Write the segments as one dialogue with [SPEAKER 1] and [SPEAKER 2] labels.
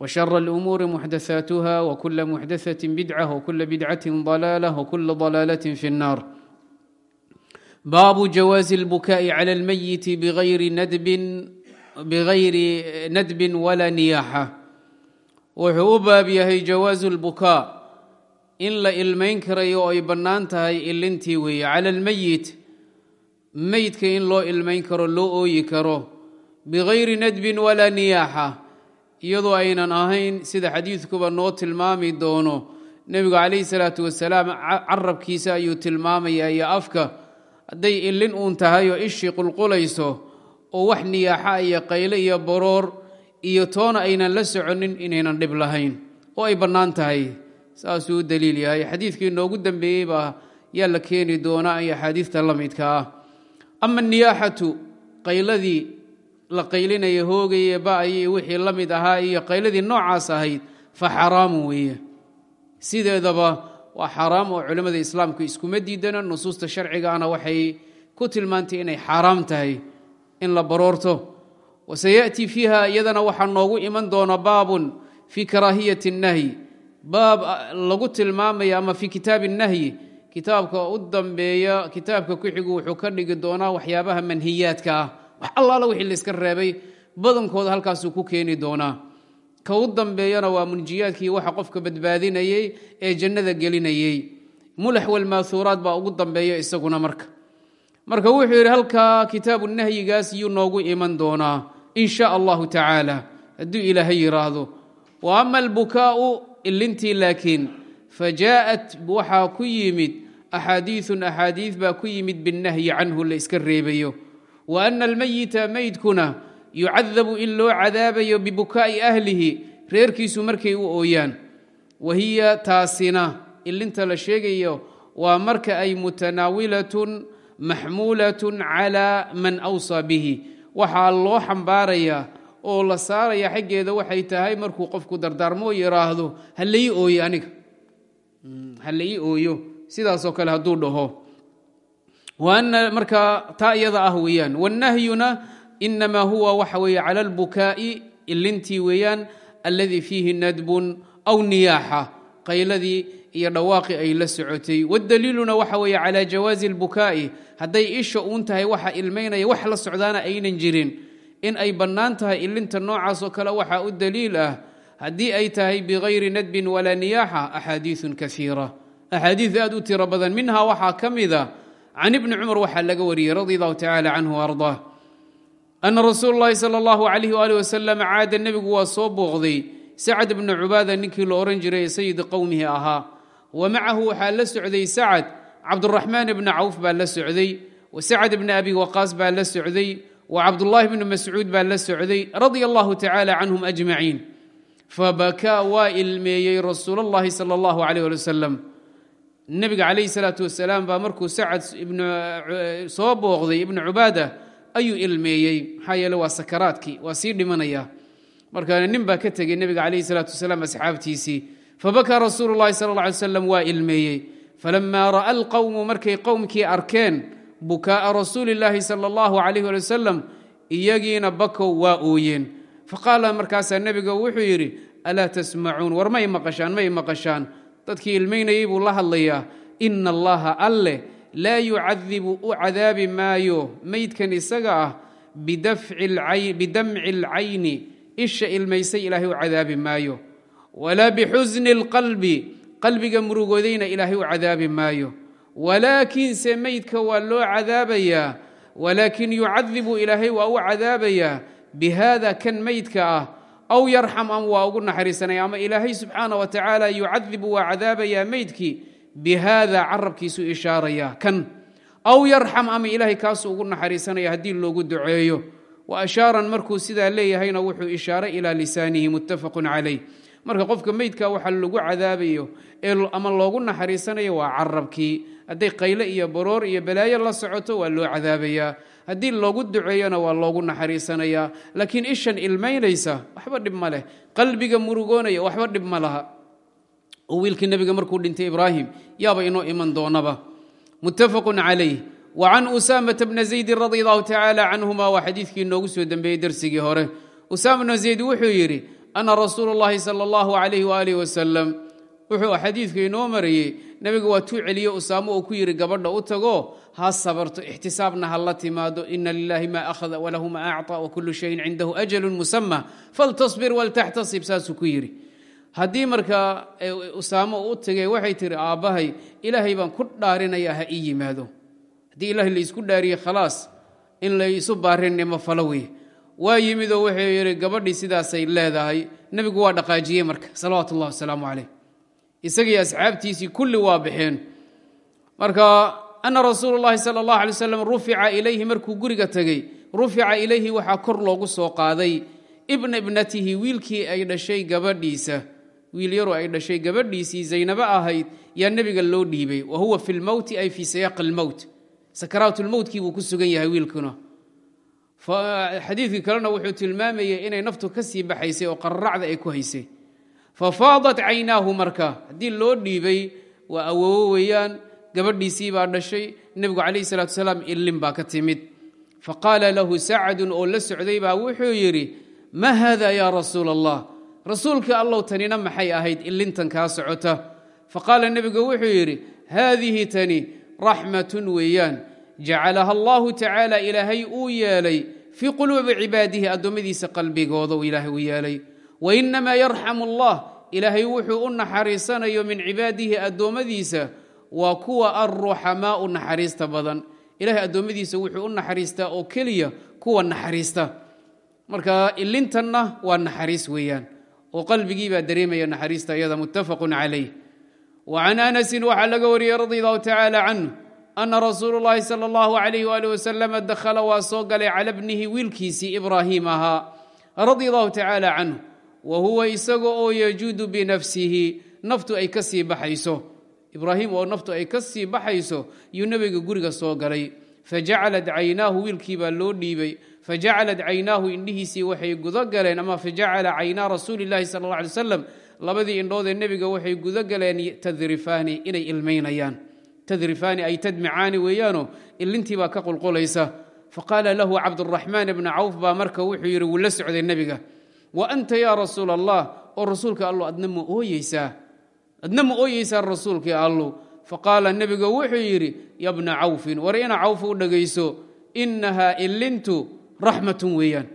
[SPEAKER 1] وشر الامور محدثاتها وكل محدثه بدعه وكل بدعه ضلاله وكل ضلاله في النار باب جواز البكاء على الميت بغير ندب بغير ندب ولا نياحه wuxuu u baab yahay jawaasu lbukaa in la ilmayn karayo oo ay bannaan tahay ilintii weeye cala almeyit meydka in loo ilmayn karo loo ooyi karo bigayri nadbin walaa niyaaxa iyadoo aynan ahayn sida xadiidkuba noo tilmaami doono nebigu calayhi salaatu wasalaam carabkiisa ayuu tilmaamayaa iyo afka hadday ilin uun tahay oo ishii qulqulayso oo wax niyaaxa iyo qayle iyo boroor iyo toona aynan la soconin inaynan dhib lahayn oo ay bannaan tahay. Saasuu u daliil yahay. Xadiidkii noogu dambeeyey baa yaa la keeni doonaa iyo axaadiista la midka ah. Ama niyaaxatu qayladii la qaylinaya hoogaya ba'aya iyo wixii la mid ahaa iyo qayladii noocaas ahayd fa xaraamu weeye sideedaba waa xaaraam oo culimmada islaamku iskuma diidana nusuusta sharcigaana waxay ku tilmaantay inay xaaraam tahay in la baroorto wasayaأtii fiiha iyadana waxaa noogu iman doona baabun fii karaahiyati الnahyi baab lagu tilmaamaya ama fii kitaabi الnahyi kitaabka u dambeeya kitaabka ku xigu wuxuu ka dhigi doonaa waxyaabaha manhiyaadka ah wax allaala wixii layska reebay badankooda halkaasuu ku keeni doonaa. Ka u dambeeyana waa munjiyaadkii waxa qofka badbaadinayey ee jannada gelinayey mulax walmaathuuraat baa ugu dambeeya isaguna marka. Marka wuxuu yidhi halkaa kitaabu nahyigaas yuu noogu iman doonaa in allahu tacaala. Hadduu ilaahay yidhaahdo wa ama albukaa'u ilintii laakiin fajaa'at waxaa ku yimid axaadiiun axaadiid baa ku yimid binnahyi canhu la iska reebayo wa ana almeyita meydkuna yucadabu in loo cadaabayo bibukaa'i ahlihi reerkiisu markay u ooyaan. Wa hiya taasina ilinta la sheegayo waa marka ay mutanaawilatun maxmuulatun calaa man awsaa bihi. Waxaa loo xambaarayaa oo la saaraya xaggeeda waxay tahay markuu qofku dardaarmo yidhaahdo ha lai ooyo aniga. Ha la ii ooyo. Sidaasoo kale hadduu dhaho markaa taa iyada ah weeyaan wanahyuna inamaa huwa waxa weeye cala albukaa'i ilintii weeyaan alladii fiihi nadbun aw niyaaxa qayladii iyo dhawaaqi ay la socotay wadaliiluna waxa weeye calaa jawaazi albukaa'i hadday isha uun tahay waxa ilmaynaya wax la socdaana aynan jirin in ay bannaan tahay ilinta noocaasoo kale waxaa u daliil ah haddii ay tahay bigayri nadbin walaa niyaaxa axaadiiun kaiira axaadiid aad u tiro badan minha waxaa ka mida can ibni cumar waxaa laga wariyey radi allahu tacaala canhu ardaa ana rasuul lahi sal allahu alayh ali wasalam caada nebigu waa soo booqday sacad bna cubaada ninkii la ohan jiray ee sayid qowmihi ahaa wa macahu waxaa la socday sacad cabduraxmaan bna cawf baa la socday wa sacad bna abi waqaas baa la socday wa cabdulaahi bni mascuud baa la socday radia allahu tacaala canhum ajmaciin fabakaa waa ilmeeyey rasuul allahi sal allahu alayh ali nebiga calayhi salaatu wasalaam baa markuu sacad soo booqday ibnu cubaada ayuu ilmeeyey. Maxaa yeele waa sakaraadkii waa sii dhimanaya. Marka nin baa ka tegey nebiga calayhi salaatu wasalaam asxaabtiisii. Fabakaa rasuulu llahi sala alla alay slam waa ilmeeyey. Falamaa ra'a alqowmu markay qowmkii arkeen bukaa'a rasuuli illaahi sala allahu calayh ali wasalam iyagiina bakow waa ooyeen. Faqaala markaasaa nebiga wuxuu yidhi alaa tasmacuun? War may maqashaan may maqashaan dadkii ilmaynayey buu la hadlayaa ina allaha alleh laa yucadibu u cadaabi maayo meydkan isaga ah bidamci alcayni isha ilmaysay ilaahay u cadaabi maayo. Walaa bixusni اlqalbi qalbiga murugoodayna ilaahay u cadaabi maayo. Walaakinse meydka waa loo cadaabayaa walaakin yucadibu ilaahay waa u cadaabayaa bihada kan meydka ah aw yarxam ama waa ugu naxariisanaya ama ilaahay subxaana wa tacaala yucadibu waa cadaabayaa meydkii bihada carabkiisu ishaaraya kan aw yarxam ama ilaahay kaasuu ugu naxariisanaya haddii loogu duceeyo. Wa ashaaran markuu sidaa leeyahayna wuxuu ishaaray ilaa lisaanihi muttafaqun calayh. Marka qofka meydka waxa lagu cadaabayo ama loogu naxariisanayo waa carabkii. Hadday qayle iyo baroor iyo balaayo la socoto waa loo cadaabayaa haddii loogu duceeyona waa loogu naxariisanayaa laakiin ishan ilmaynaysa waxba dhib ma leh. Qalbiga murugoonaya waxba dhib ma laha. Oo wiilkii nebiga markuu dhintay ibraahim yaaba inoo iman doonaba. Muttafaqun calayh. Wa can usaamata bna zaydin radi allahu tacaala canhuma waa xadiidkii inoogu soo dembeeyey dersigii hore. Usaama bna zayd wuxuu yidhi ana rasuulu llahi sala allahu calayh waaalih wasalam wuxuu xadiidku inoo marayey nebigu waa tuu celiye usaamo uu ku yidhi gabadha u tago ha sabarto ixtisaabna ha la timaado ina lilahi ma akhada walahu ma acطa wakulu shayin cindahu ajalu musama faltasbir waltaxtasib saasuu ku yidhi. Haddii markaa usaamo u tagay waxay tihi aabbahay ilaahay baan ku dhaarinayaa ha ii yimaado. Haddii ilahay laysku dhaariye khalaas in laysu baarinimo falo wey waa yimidoo wuxuu yidhi gabadhii sidaasay leedahay nebigu waa dhaqaajiyey marka salawaatu ullahi wasalaamu calayh isagii asxaabtiisii kulli waa baxeen marka ana rasuulu llahi sala allah alay wasalam rufica ilayhi markuu guriga tegey rufica ilayhi waxaa kor loogu soo qaaday. Ibna ibnatihi wiilkii ay dhashay gabadhiisa wiil yaru ay dhashay gabadhiisii zaynabo ahayd yaa nebiga loo dhiibay wa huwa fi lmowti ay fii sayaaqi lmowt sakaraatulmowtkii buu ku sugan yahay wiilkuna. Xadiidkii kalena wuxuu tilmaamayay inay naftu ka sii baxaysay oo qararacda ay ku haysay fafaadat caynaahu marka. Haddii loo dhiibay waa awoowo weeyaan gabadhiisii baa dhashay nebigu calayh salatu salaam ilin baa ka timid. Faqaala lahu sacadun oo la socday baa wuxuu yidhi ma haada yaa rasuula allah rasuulkii allow tanina maxay ahayd ilintan kaa socota? Faqaala nebigu wuxuu yidhi haadihi tani raxmatun weeyaan. Jacalaha allahu tacaala ilaahay uu yeelay fii quluubi cibaadihi addoommadiisa qalbigooda uu ilaahay u yeelay wainamaa yarxamu allah. Ilaahay wuxuu u naxariisanayo min cibaadihi addoommadiisa. Waa kuwa alruxamaau naxariista badan. Ilahay addoommadiisa wuxuu u naxariistaa oo keliya kuwa naxariista. Marka ilintanna waa naxariis weeyaan. Oo qalbigii baa dareemaya naxariista iyada muttafaqun calayh. Wa can anasin waxaa laga wariyey radi allahu tacaala canhu ana rasuulu llahi sala allahu alayh waalih wasalama dakhala waa soo galay cala bnihi wiilkiisii ibraahiim ahaa. Radia allahu tacaala wa huwa isaga oo yajuudu binafsihi naftu ay ka baxayso. Ibraahim oo naftu ay ka sii baxayso yuu nebiga guriga soo galay. Fajacalat caynaahu wiilkii loo dhiibay. Fajacalat caynaahu indhihiisii waxay gudo galeen ama fajacala caynaa rasuuli llahi sala alla alay labadii indhoodee nebiga waxay gudo galeen tadrifaani inay ilmaynayaan. Tadrifaani ay tadmicaani weeyaano ilintii ka qulqulaysa. Faqaala lahu cabduraxmaan bna cawf baa marka wuxuu yidhi wuu la socday nebiga wa anta yaa rasuula allah oo rasuulka allo adna ma ooyeysaa adna ma ooyeysaa rasuulkii allow faqaala nebiga wuxuu yidhi ya bna cawfin war ina cawf u dhegayso innahaa ilintu raxmatun weeyaan.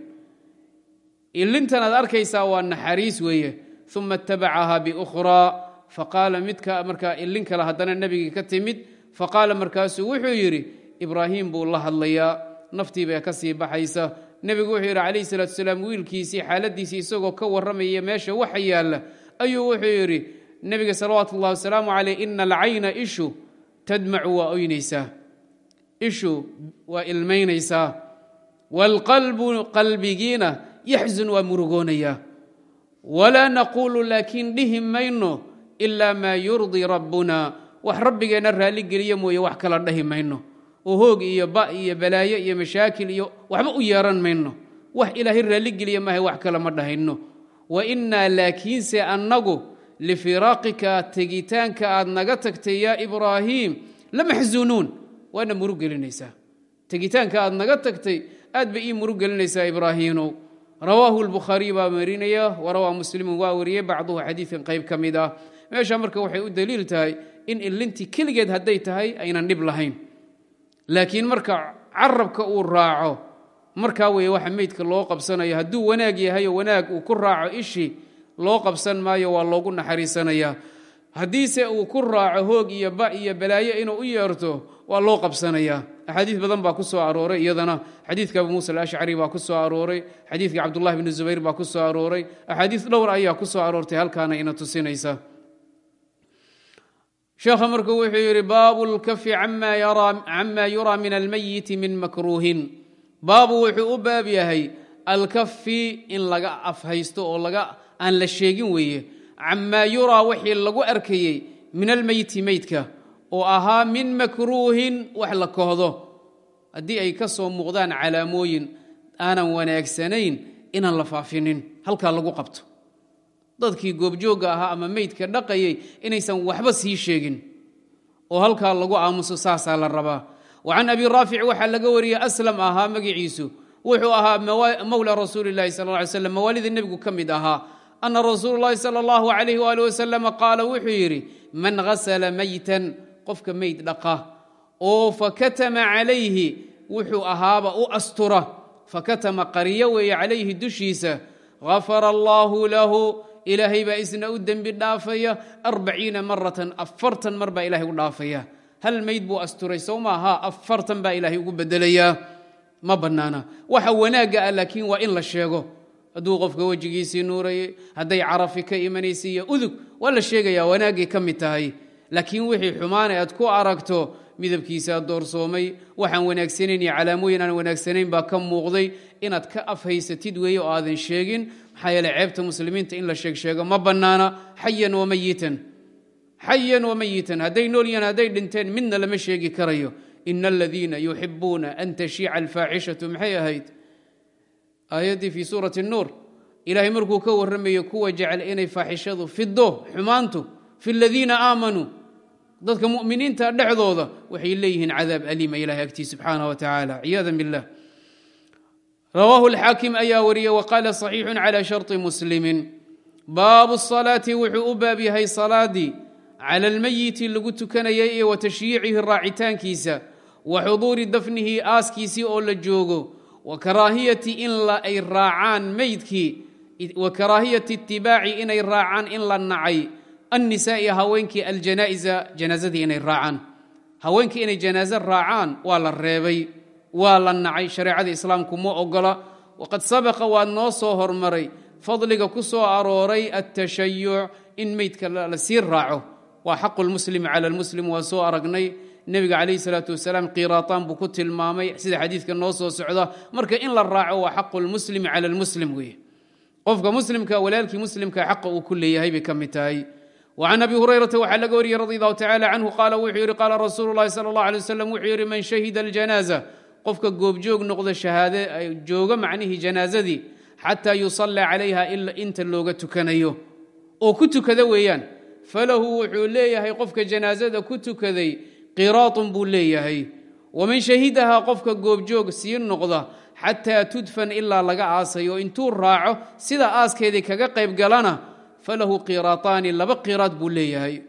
[SPEAKER 1] Ilintan arkaysaa waa naxariis weeye. Uma itabacahaa biukhraa. Faqaala midka markaa ilin kale haddana nebigii ka timid faqaala markaasuu wuxuu yidhi ibraahim buu la hadlayaa naftiibaa ka sii baxaysa nebigu wuxuu yidhi calayhi salaatu salaam wiilkiisii xaaladiisii isagoo ka warramaya meesha waxa yaalla. Ayuu wuxuu yidhi nebiga salawaatu ullahi wasalaamu caleyh ina alcayna ishu tadmacu waa oynaysaa ishu waa ilmaynaysaa waalqalbu qalbigiina yaxzun waa murugoonayaa walaa naquulu laakiin dhihi mayno ilaa maa yurdii rabbuna. Wax rabbigeenna raalligeliya mooye wax kala dhahi mayno oo hoog iyo ba iyo balaayo iyo mashaakil iyo waxba u yeeran mayno. Wax ilaahay raalligeliya maahay wax kale ma dhahayno. Wa innaa laakiinse annagu lifiraaqika tegitaanka aad naga tagtay yaa ibraahiim la maxsuunuun waana murug tegitaanka aad naga tagtay aad bay ii murug gelinaysaa ibraahiinow rawaahu lbukhaariy baa marinaya warawaa muslimun waa wariyey bacduhu xadiidkan qayb ka mid ah. Meesha marka waxay u daliil tahay in ilintii keligeed hadday tahay aynan dhib lahayn laakiin marka carabka uu raaco markaa weeye waxa meydka loo qabsanayo hadduu wanaag yahayo wanaag uu ku raaco ishii loo qabsan maayo waa loogu naxariisanayaa haddiise uu ku raaco hoog iyo ba iyo balaayo inuu u yeerto waa loo qabsanayaa axaadiis badan baa ku soo arooray iyadana. Xadiidka abu muusa alashcari baa ku soo arooray. Xadiidka cabdullahi bni zubayr baa ku soo arooray. Axaadiis dhowr ayaa ku soo aroortay halkaana ina tusinaysa sheekha markuu wuxuu yidhi baabu lkafi cama yuraa min almayiti min makruuhin. Baabu wuxuu u baab yahay alkafi in laga afhaysto oo laga aan la sheegin weeye. Camaa yuraa wixii lagu arkayey min almeyti meydka oo ahaa min makruuhin wax la kohdo. Haddii ay ka soo muuqdaan calaamooyin aanan wanaagsanayn inaan la faafinin. Halkaa lagu qabto dadkii goobjoogga ahaa ama meydka dhaqayay inaysan waxba sii sheegin. oo halkaa lagu aamuso saasaa la rabaa. Wa abi raafic waxaa laga wariyey aslam ahaa magiciisu. Wuxuu ahaa mowla rasuuli lahi sal ly slam mawaalida nebigu ka mid ahaa. Ana rasuulu llahi sal allahu alayh wali wasalam qaala wuxuu yidhi man hasla maytan qofka meyd dhaqa. Oo fakatama calayhi wuxuu ahaaba u astura. Fakatama qariyo weeye calayhi dushiisa. Gafara allaahu lahu ilaahay baa isna u dembi dhaafaya. Arbaciina maratan afartan mar baa ilahay u dhaafaya. Hal mayd buu asturay sow maaha afartan baa ilaahay ugu bedelayaa ma bannaana. Waxa wanaagga ah laakiin waa in la sheego. Hadduu qofka wejigiisii nuurayay hadday carafi ka imanaysa iyo udug waa la sheegayaa wanaaggay ka mid tahay. Laakiin wixii xumaana aad ku aragto midabkiisaa doorsoomay waxaan wanaagsanayn iyo calaamooyin aan wanaagsanayn baa ka muuqday. Inaad ka afhaysatid weeye oo aadan sheegin maxaa yeele ceebta muslimiinta in la sheegsheego ma bannaana xayan wamayitan xayan wamayitan hadday nool yihiin hadday dhinteen midna lama sheegi karayo. Ina aladiina yuxibuuna an tashiica alfaaxishatu maxay ahayd? Aayaddii fii suurati nuur ilaahay markuu ka warramayo kuwa jecel inay faaxishadu fido xumaantu fi ladiina aamanuu dadka muminiinta dhexdooda waxay leeyihiin cadaab aliima ilahay agtii subxaanah wa tacaala ciyaada billah rawaahu alxaakim ayaa wariyey wa qaala صaxiixu cala sharطi muslimin. Baabu salaati wuxuu u baab yahay salaadii cala almayiti lagu tukanayay iyo wa tashyiicihi raacitaankiisa wa xuduuri dafnihi aaskiisii oo la joogo wa karaahiyati in ay raacaan meydkii wa karaahiyati itibaaci inay raacaan in la nacay annisaai haweenkii aljanaa'iza janaazadii inay raacaan. Haweenkii inay janaazo raacaan waa la reebay waa la nacay shareecada islaamku ma ogola waqad sabaqa waa noo soo hormaray fadliga ku soo arooray altashayuc in meydka la sii raaco waa xaqu lmuslimi cala lmuslim waa soo aragnay nebiga calayhi salaatu wasalaam qiraataan buu ku tilmaamay sida xadiidka noo soo socda marka in la raaco waa xaqu lmuslimi cala lmuslim weeye qofka muslimka walaalkii muslimka xaqa uu ku leeyahay bay ka mid tahay وعn abi hurayrata waxaa laga wariyey radi allahu tacala canhu qaala wuxuu yidhi qaala rasuulu lahi sala اllah alay waslm wuxuu yidhi man shahida aljanaaza qofka goobjoog noqda jooga macnihii janaazadii xataa yusallaa calayha inta looga tukanayo. Oo ku tukada weeyaan falahu wuxuu leeyahay qofka janaazada ku tukaday qiraatun buu leeyahay. Waman shahidahaa qofka goobjoog sii noqda xataa tudfan ilaa laga aasayo intuu raaco sida aaskeedii kaga qayb galana falahu qiraataani laba qiraad buu leeyahay.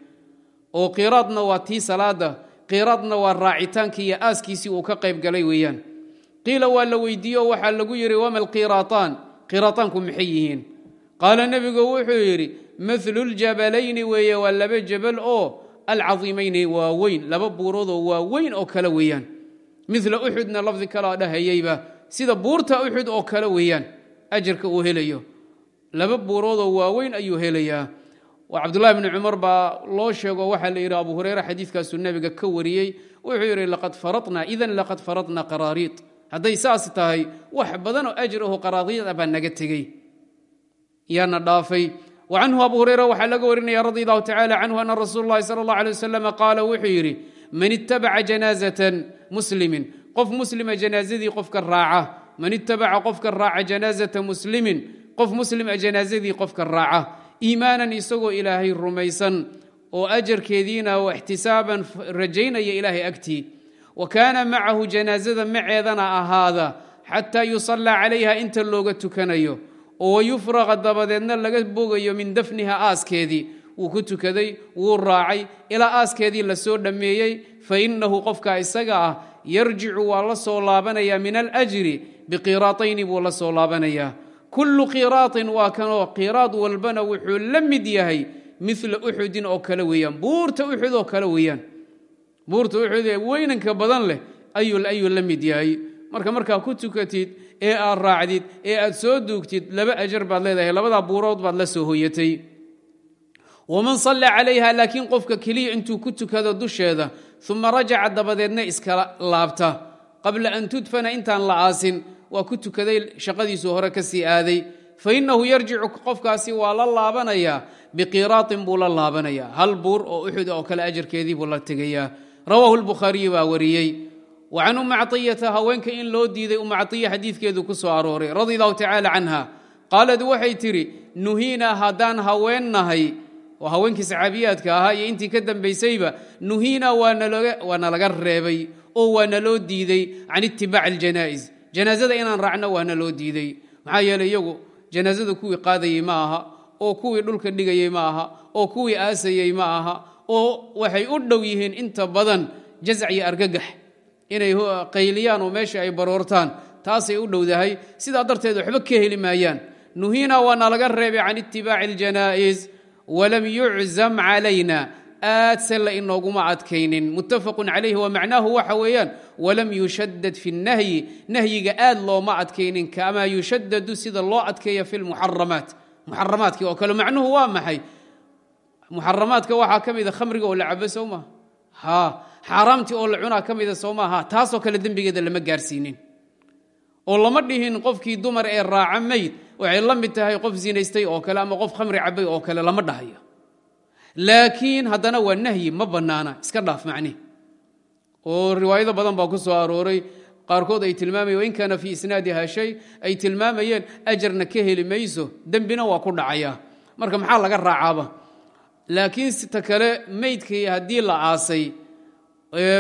[SPEAKER 1] Oo qiraadna waa tii salaada qiraadna waa raacitaankii iyo aaskiisii uu ka qayb galay weeyaan. Qiila waa la weydiiye oo waxaa lagu yidhi wama alqiraataan qiraataanku maxay yihiin? Qaala nebigu wuxuu yidhi mithlu ljabalayni weeye waa laba jabal oo alcadiimayni waa weyn laba buuroodoo waa weyn oo kale weeyaan. Mila uxudna lafdi kalaa dhahayeyba sida buurta uxud oo kale weeyaan ajarka uu helayo. Laba buuroodoo waaweyn ayuu helayaa cabdulahi bni cumar baa loo sheego waxaa la yidhi abu hureyre xadiidkaasuu nebiga ka wariyey wuxuu yidhi laqad faradna idan laqad faradna qaraariid hadday saas tahay wax badan oo ajr aho qaraariid ah baa naga tegey. Yaana dhaafay. Wa canhu abu hureyre waxaa laga warinaya radi allahu tacala canhu ana rasuul اllahi sala اllah wuxuu yidhi man itabaca janaazatan muslimin. Qof muslima janaazadii qofka raaca. Man itabaca qofka raaca janaazata muslimin. Qof muslima janaazadii qofka raaca iimaanan isagoo ilaahay rumaysan oo ajarkeediina oo ixtisaaban rajaynaya ilaahay agtii. Wa kaana macahu janaazada maceedana ahaada xataa yusallaa calayha inta looga tukanayo oo wayufraqa dabadeedna laga bogayo min dafniha aaskeedii. Wuu ku tukaday wuu raacay ilaa aaskeedii la soo dhammeeyey fa innahu qofka isaga ah yarjicu waa la soo laabanaya min alajri biqiraatayni buu la soo laabanayaa kullu qiraatin waa kanoo qiraad walbana wuxuu la mid yahay mila uxudin oo kale weeyaan. Buurta uxud oo kale weeyaan. Buurta uxud ee weynanka badan leh ayuu la mid yahay. Marka markaa ku tukatid ee aad raacdid ee aad soo duugtid laba ajar baad leedahay labadaa buurood baad la soo hoyatay. Waman salla calayha laakiin qofka keliya intuu ku tukado dusheeda uma rajaca dabadeedna iskala laabta. Qabla an tudfana intaan la aasin waa ku tukaday shaqadiisuu hore ka sii aaday. Fainahu yarjicu qofkaasi waa la laabanayaa biqiraatin buu la laabanayaa hal buur oo uxud oo kale ajarkeedii buu la tegayaa. Rawaahu lbukhaariyi baa wariyey. Wa can ummi caطiyata haweenka in loo diiday umma caiya xadiidkeedu ku soo arooray radi allahu tacaala canha. Qaalad waxay tidhi nuhiinaa haddaan haween nahay oo haweenkii saxaabiyaadka ahaa iyo intii ka dambaysayba nuhiinaa waa nalaga reebay oo waa naloo diiday can itibaaci aljanaa'iz janaazada inaan raacno waa naloo diiday. Maxaa yeeley iyagu janaazada kuwii qaadayey ma aha oo kuwii dhulka dhigayey ma aha oo kuwii aasayey ma aha oo waxay u dhow yihiin inta badan jazac iyo argagax. Inay qayliyaan oo meesha ay baroortaan taasay u dhowdahay. Sidaa darteed waxba ka heli maayaan. Nuhiina waana laga reebay can itibaaci aljanaa'iz walam yuczam calayna aadse la inooguma adkaynin. Muttafaqun calayhi wa macnaahu waxa weeyaan walam yushadad fi nahyi. Nahyiga aad looma adkaynin kamaa yushadadu sida loo adkeeya fi lmuxaramaat muxaramaadkii oo kale macnuhu waa maxay? Muxaramaadka waxaa ka mida khamriga oo la cabo soo maha ha xaaraamtii oo la cunaa ka mida soo maaha taasoo kale dembigeeda lama gaarsiinin. Oo lama dhihin qofkii dumar ee raaca mayd waxay la mid tahay qof zinaystay oo kale ama qof khamri cabay oo kale lama dhahayo laakiin haddana waa nahyi ma bannaana iska dhaaf macni. Oo riwaayado badan baa ku soo arooray. Qaarkood ay tilmaamayen wain kaana fii isnaadiha shay? Ay tilmaamayeen ajarna ka heli mayso dembina waa ku dhacaya. Marka maxaa laga raacaaba? Laakiin ta kale maydkii haddii la aasay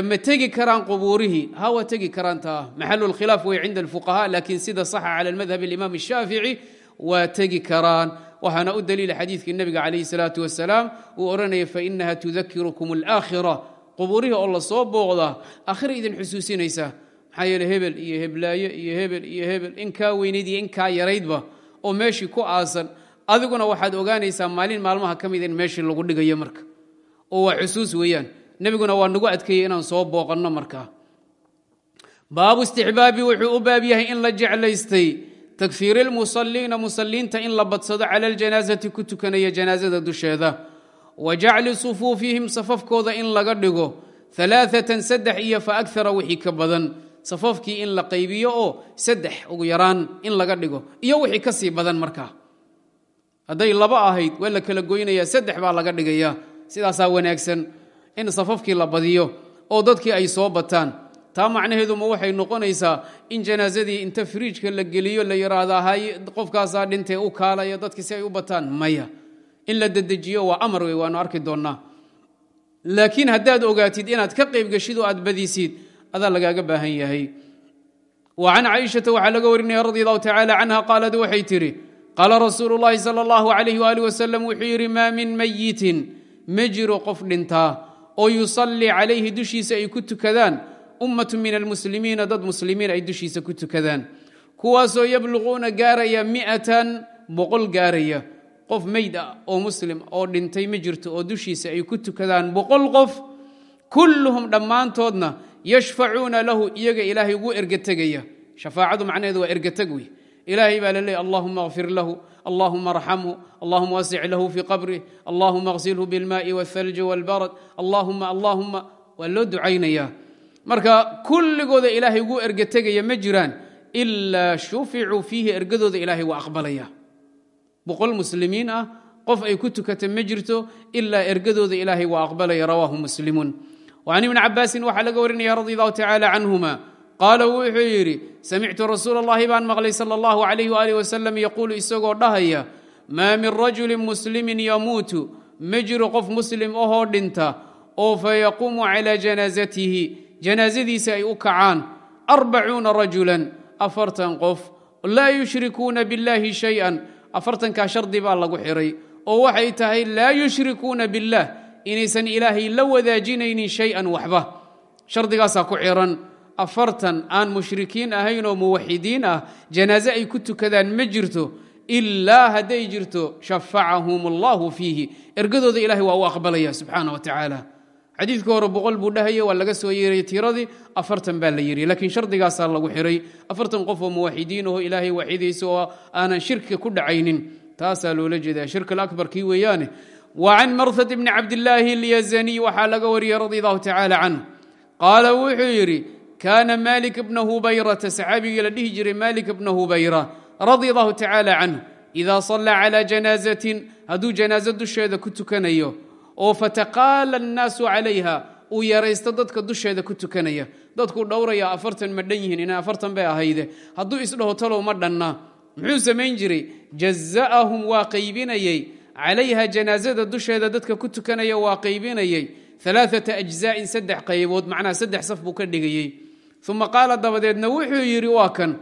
[SPEAKER 1] ma tegi karaan qubuurihii. Ha waa tegi karaan taa. Maxalu lkhilaaf way cinda alfuqaha laakiin sida saxa cala madhab alimaam الshaafici waa tegi karaan waxaana u daliila xadiidkii nebiga calayh salaatu wasalaam uu odhanaya fainaha tudakirukum alaakhira. Qubuurihii oo la soo booqdaa aakhira idin xusuusinaysaa maxaa yeele hebel iyo heblaayo iyo hebel iyo hebel in kaa weynayd iyo in kaa yaraydba oo meeshii ku aasan. Adiguna waxaad ogaanaysaa maalin maalmaha ka mida in meeshii lagu dhigayo marka oo waa xusuus weeyaan. Nebiguna waa nagu adkeeyey inaan soo booqanno markaa baabu wuxuu u baab yahay in la jeclaystay takfiiri lmusaliina musaliinta in la badsado cala aljanaasati ku tukanaya janaasada dusheeda wa jacli sufuufihim safafkooda in laga dhigo alaaatan saddex iyo fa akara wixii ka badan safafkii in la qaybiyo oo saddex ugu yaraan in laga dhigo iyo wixii ka sii badan markaa hadday laba ahayd waa la kala goynaya saddex baa laga dhigaya sidaasaa wanaagsan in safafkii la badiyo oo dadkii ay soo bataan taa macnaheeduma waxay noqonaysaa in janaasadii inta firiijka la geliyo la yidhaahda hay qofkaasaa dhintee u kaalaya dadkii si ay u bataan? Maya. In la dedejiyo waa amar wey waanu arki doonnaa. Laakiin haddaad ogaatid inaad ka qayb geshid oo aad badisid adaa lagaaga baahan yahay. Wa can caaishata waxaa laga warinaya radi allahu tacaala canha qaalad waxay tidhi qaala rasuulu llahi sala allahu alayh waali wasalam wuxuu yidhi maa min mayitin ma jiro qof dhintaa oo ay ku tukadaan ummatu min almuslimiina dad muslimiin ay dushiisa ku tukadaan. Kuwaasoo yabluquuna gaaraya mi'atan boqol gaaraya. Qof meyd ah oo muslim oo dhintay ma jirto oo dushiisa ay ku tukadaan boqol qof. Kulluhum dhammaantoodna yashfacuuna lahu iyaga ilaahay ugu ergategaya shafaacadu macnaheedu waa ergateg wey ilaahay baa la leeyay allahuma akfir lahu allahuma arxamhu allahuma wasic lahu fii qabrih allahuma aksilhu bilmaai wاthalji wاlbarad allahuma allahuma waa loo ducaynayaa marka kulligooda ilaahay ugu ergetegaya ma jiraan ilaa shuficuu fiihi ergadooda ilaahay waa aqbalaya. Boqol muslimiin ah qof ay ku tukata ma jirto ilaa ergadooda ilaahay waa aqbalaya rawaahu muslimuun wacan ibni cabaasin waxaa laga warinaya radi allahu tacaala canhuma. Qaala wuxuu yidhi samictu rasuul allahi baan maqlay sala allahu calayh waalih wasalam yaquulu isagoo dhahaya maa min rajulin muslimin yamuutu ma jiro qof muslim ahoo dhinta oo fayaquumu calaa janaasatihi janaazadiisa ay u kacaan arbacuuna rajulan afartan qof. Laa yushrikuuna biاllahi shay-an. Afartankaa shardi baa lagu xiray. Oo waxay tahay laa yushrikuuna biاllah inaysan ilaahay la wadaajinaynin shay-an waxba. Shardigaasaa ku xiran. Afartan aan mushrikiin ahayn oo muwaxidiin ah janaaze ay ku tukadaan ma jirto ilaa hadday jirto shafacahum allahu fiihi. Ergadooda ilahay waa u aqbalaya subxaana wa tacaala xadiidka hore boqol buu dhahaya waa laga soo yeeray tiradii afartan baa la yiri laakiin shardigaasaa lagu xiray. Afartan qof oo muwaxidiin aho ilaahay waaxidaysa oo aanan shirki ku dhacaynin. Taasaa loola jeeda shirk alabar kii weeyaane. Wa can marhad bni cabdillaahi alyazaniy waxaa laga wariyey radi allahu tacaala canh qaala wuxuu yidhi kaana malik bna hubayrata saxaabigii la dhihi jiray malik bna hubayra radi allahu tacaala canh idaa sallaa calaa janaazatin hadduu janaaso dusheeda oo fataqaala annaasu calayha uu yaraysto dadka dusheeda ku tukanaya. Dadkuu dhowraya afartan ma dhan yihiin ina afartan bay ahayde. Hadduu isdhaho talow ma dhanna. Muxuu samayn jiray? Jaza'ahum waa qaybinayey. Calayha janaasada dusheeda dadka ku tukanaya waa qaybinayey. Alaaata ajzaa'in saddex qaybood macnaha saddex saf buu ka dhigayey. Uma qaala dabadeedna wuxuu yidhi waa kan.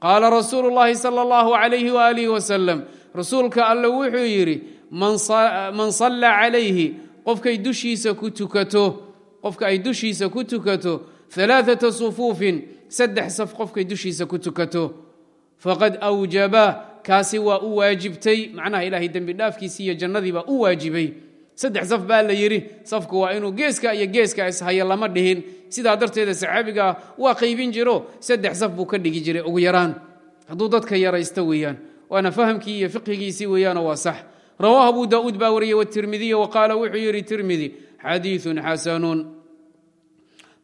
[SPEAKER 1] Qaala rasuulu llaahi sala allahu calayhi waaalihi wasalam rasuulka alle wuxuu yidhi man salla calayhi qofkay dushiisa ku tukato qofka ay dushiisa ku tukato alaaata sufuufin saddex saf qofkay dushiisa ku tukato. Faqad awjaba kaasi waa u waajibtay macnaha ilaahay dembi dhaafkiisii iyo jannadii baa u waajibay. Saddex saf baa la yidhi safku waa inuu geeska iyo geeska ishaya lama dhihin. Sidaa darteeda saxaabigaa waa qaybin jiro saddex saf buu ka dhigi jiray ugu yaraan. Hadduu dadka yaraysta weeyaan waana fahamkii iyo fiqhigiisii weeyaanoo waa sax rawaahu abu daa'uud baa wariyey wtirmidiy wa qaala wuxuu yidhi tirmidi xadiiثun xasanuun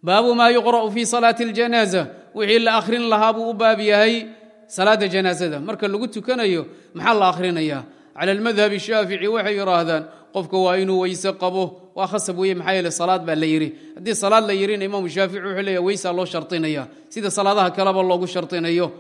[SPEAKER 1] baabu maa yuqra'u fi salaati اljanaaza wixii la akhrin lahaa buu u baab yahay salaada janaasada marka lagu tukanayo maxaa la akhrinayaa cala almadhabi shaafici waxay yidhaahdaan qofka waa inuu weyse qabo. Waa khasab weye maxaa yeele salaad baa la yidhi. Haddii salaad la yidhina imaamu shaafici wuxuu leeya weysaa loo shartinaya sida salaadaha kaleba loogu shartinayo.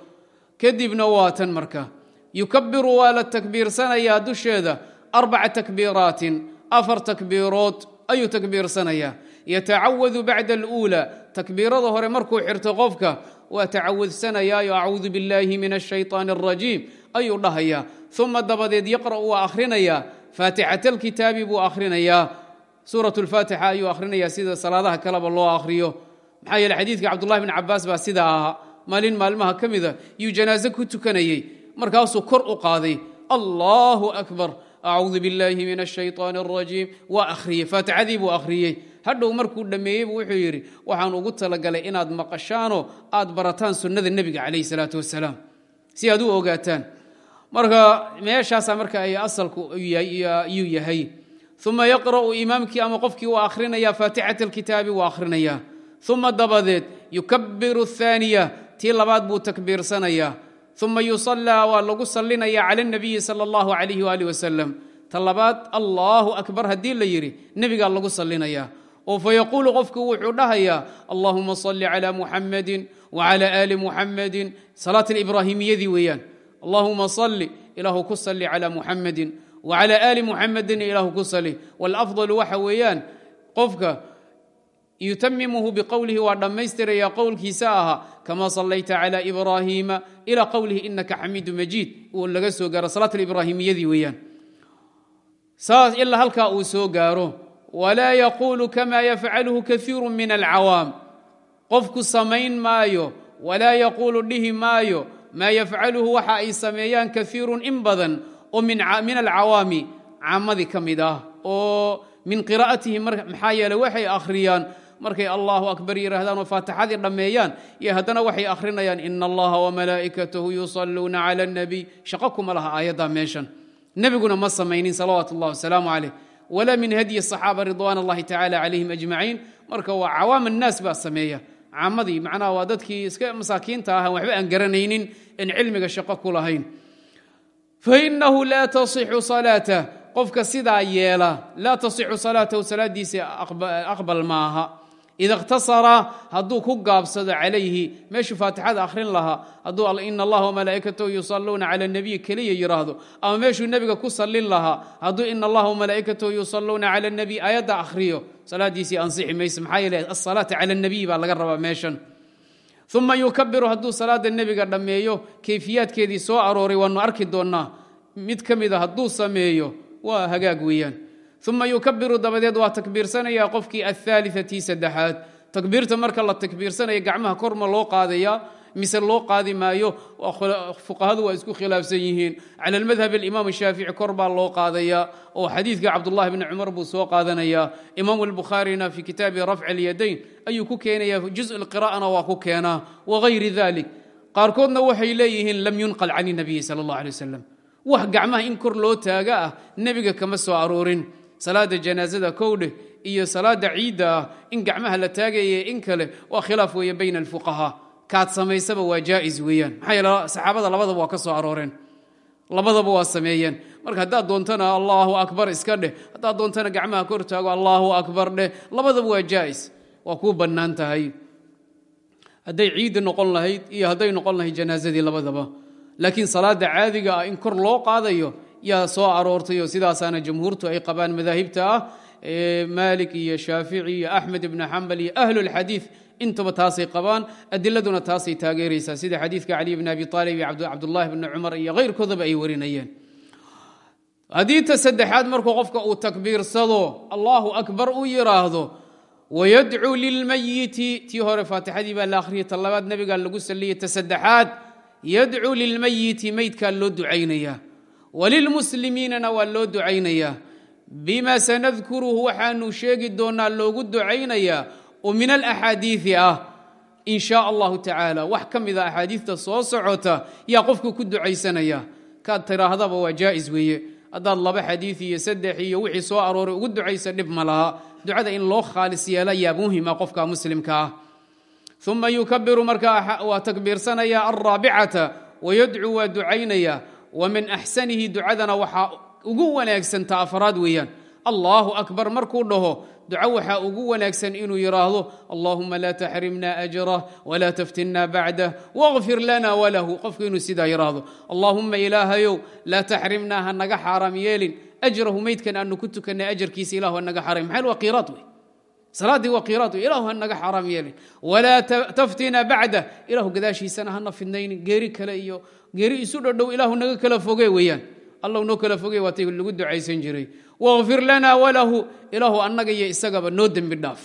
[SPEAKER 1] Kadibna waa tan marka yukabiru waa la takbiirsanayaa dusheeda arbaca takbiiraatin afar takbiirood ayuu takbiirsanayaa yatacawadu bacda aluulaa takbiirada hore markuu xirto qofka waa tacawudsanayaayo acuudu biاllaahi min ashayطaan اrajiim ayuu dhahayaa uma dabadeed yaqra'u waa akhrinayaa faatixat alkitaabi buu akhrinayaa suurat اlfaatixa ayuu akhrinayaa sida salaadaha kaleba loo akhriyo maxaa yeele xadiidka cabdullahi bn cabaas baa sidaa ahaa maalin maalmaha ka mida yuu janaaso ku tukanayey markaasuu kor u qaaday. Allahu akbar. Acuudu billaahi min ashayطaan اrajiim waa akhriyey. Faatixadii buu akhriyey. Hadhow markuu dhammeeyey buu wuxuu yidhi waxaan ugu talagalay inaad maqashaanoo aad barataan sunnada nebiga calayh salaatu wasalaam si aad u ogaataan. Marka meeshaasaa marka ay asalku ayuu yahay. Uma yaqra'u imaamkii ama qofkii waa akhrinayaa faatixata alkitaabi waa akhrinayaa. Uma dabadeed yukabiru aaniya tii labaad buu takbiirsanayaa uma yusallaa waa lagu sallinaya cala اnabiyi sala allahu calayh waali wasalam ta labaad allahu akbar haddii la yidhi nebigaa lagu sallinaya oo fayaquulu qofku wuxuu dhahayaa allahuma salli cala muxamadin wacala aali muxamadin salaat alibraahimiyadii weeyaan allahuma salli ilaahu ku salli cala muxamadin wacala aali muxamadin ilaahu ku salli walafdalu waxa weeyaan qofka yutamimuhu biqowlihi waa dhammaystiraya qowlkiisa ahaa kama sallayta cala ibraahiima ila qowlihi inaka xamiidu majiid laga soo gaaro salaat alibraahimiyadii weeyaan saas ilaa halkaa uu soo gaaro walaa yaquulu kama yafcaluhu kaiiru min alcawaam qofku samayn maayo walaa yaquulu dhihi maayo maa yafcaluhu waxa ay sameeyaan kaiirun in badan oo min alcawaami caamadii ka mid ah oo min qiraa'atihi maxaa yeele waxay akhriyaan markay allaahu akbar yidhaahdaan oo faatixadii dhammeeyaan iyo haddana waxay akhrinayaan ina allaha wamalaa'ikatahu yusalluuna cala اnnabiy shaqo kuma laha aayaddaa meeshan. Nebiguna ma samaynin salawaat wasalaamu calayh. Walaa min hadyi asaxaaba ridwaan allahi tacaala calayhim ajmaciin. Marka waa cawaam annaas baa sameeya. Caamadii macnaha waa dadkii iska masaakiinta ahan waxba aan garanaynin en cilmiga shaqo ku lahayn. Fainahu laa tasixu salaatah qofka sidaa yeela laa tasixu salaatahu salaadiisa aqbal maaha ida اkhtasara hadduu ku gaabsado calayhi meeshuu faatixada akhrin lahaa hadduu ina allaha wamalaa'ikatahu yusaluuna cala اnabiy keliya yidhaahdo ama meeshuu nebiga ku sallin lahaa hadduu ina allaha wamalaa'ikatahu yusaluuna cala اnabiy aayadda akhriyo salaadiisii ansixi mayse maxaa yeele asalaata cala اnabiy baa laga rabaa meeshan uma yukabiru hadduu salaada nebiga dhammeeyo kayfiyaadkeedii soo arooray waanu arki doonnaa mid ka mida hadduu sameeyo waa hagaag weeyaan uma yukabiru dabadeed waa takbiirsanaya qofkii athaalia tii saddexaad takbiirta marka la takbiirsanaya gacmaha korma loo qaadaya mise loo qaadi maayo fuqahadu waa isku khilaafsan yihiin cala almadhab alimaam shaafici kor baa loo qaadaya oo xadiidka cabdullahi bni cumar buu soo qaadanaya imaam albukhaarina fi kitaabi rafci alyadayn ayuu ku keenaya juz lqira'ana waa ku keenaa wagayri dalik qaarkoodna waxay leeyihiin lam yunqal can nabiyi sala allah alay wasalam wax gacmaha in kor loo taaga ah nebiga kama soo aroorin salaada janaasada kowdheh iyo salaada ciidda ah in gacmaha la taagaya in kale waa khilaaf weeye bayna alfuqahaa. Kaad samaysaba waa jaa'is weeyaan. Maxaa yeele saxaabada labadaba waa ka soo arooreen. Labadaba waa sameeyeen. Marka haddaad doontana allaahu akbar iska dheh haddaad doontana gacmaha kor taago allaahu akbar dheh labadaba waa jaa'is. Waa kuu bannaan tahay. Hadday ciiddi noqon lahayd iyo hadday noqon lahayd janaasadii labadaba. Laakiin salaada caadiga ah in kor loo qaadayo yaa soo aroortay oo sidaasaana jamhuurtu ay qabaan madaahibta ah maalik iyo shaafici iyo axmed ibnu xambal iyo ahlulxadiid intaba taasay qabaan adiladuna taasay taageeraysaa. Sida xadiidka cali bn abi aalib iyo cabdulahi bni cumar iyo hayrkoodaba ay warinayeen. Haddii ta saddexaad markuu qofka uu takbiirsado allahu akbar u yiraahdo wayadcuu lilmayiti tii hore faatixadii baa la akhriyay ta labaad nebigaa lagu saliyey ta saddexaad yadcuu lilmayiti meydkaa loo ducaynayaa walilmuslimiinana waa loo ducaynayaa bima sanadkuruhu waxaanu sheegi doonaa loogu ducaynayaa oo min alaxaadiii ah in shaa allahu tacaala wax ka mida axaadiista soo socota yaa qofku ku ducaysanaya kaad tiraahdaba waa jaa'is weeye haddaad laba xadiid iyo saddex iyo wixii soo arooray ugu ducaysa dhib ma laha ducada in loo khaalis yeela yaa muhima qofka muslimka ah uma yukabiru markaa waa takbiirsanaya alraabicata wayadcuu waa ducaynaya min axsanihi ducadana waxaa ugu wanaagsan ta afraad weeyaan. Allahu akbar markuu dhaho duco waxaa ugu wanaagsan inuu yidhaahdo allahuma laa taxrimna ajrah walaa taftinna bacdah waqfir lana walahu qofku inuu sidaa yidhaahdo allahuma ilaahayow laa taxrimna ha naga xaaraam yeelin ajrahu meydkan aanu ku tukannay ajarkiisa ilahu ha naga xaram maxaa waa qiiraad wey salaaddii waa qiiraad wey ilahu ha naga xaaraam yeelin walaa taftina bacdah ilahu gadaashiisana hana fidnaynin geeri kale iyo geeri isu dhodhow ilahu naga kala foge weeyaan. Allow noo kala fogey waatay lagu ducaysan jiray. Waqfir lana walahu ilaahu annaga iyo isagaba noo dembi dhaaf.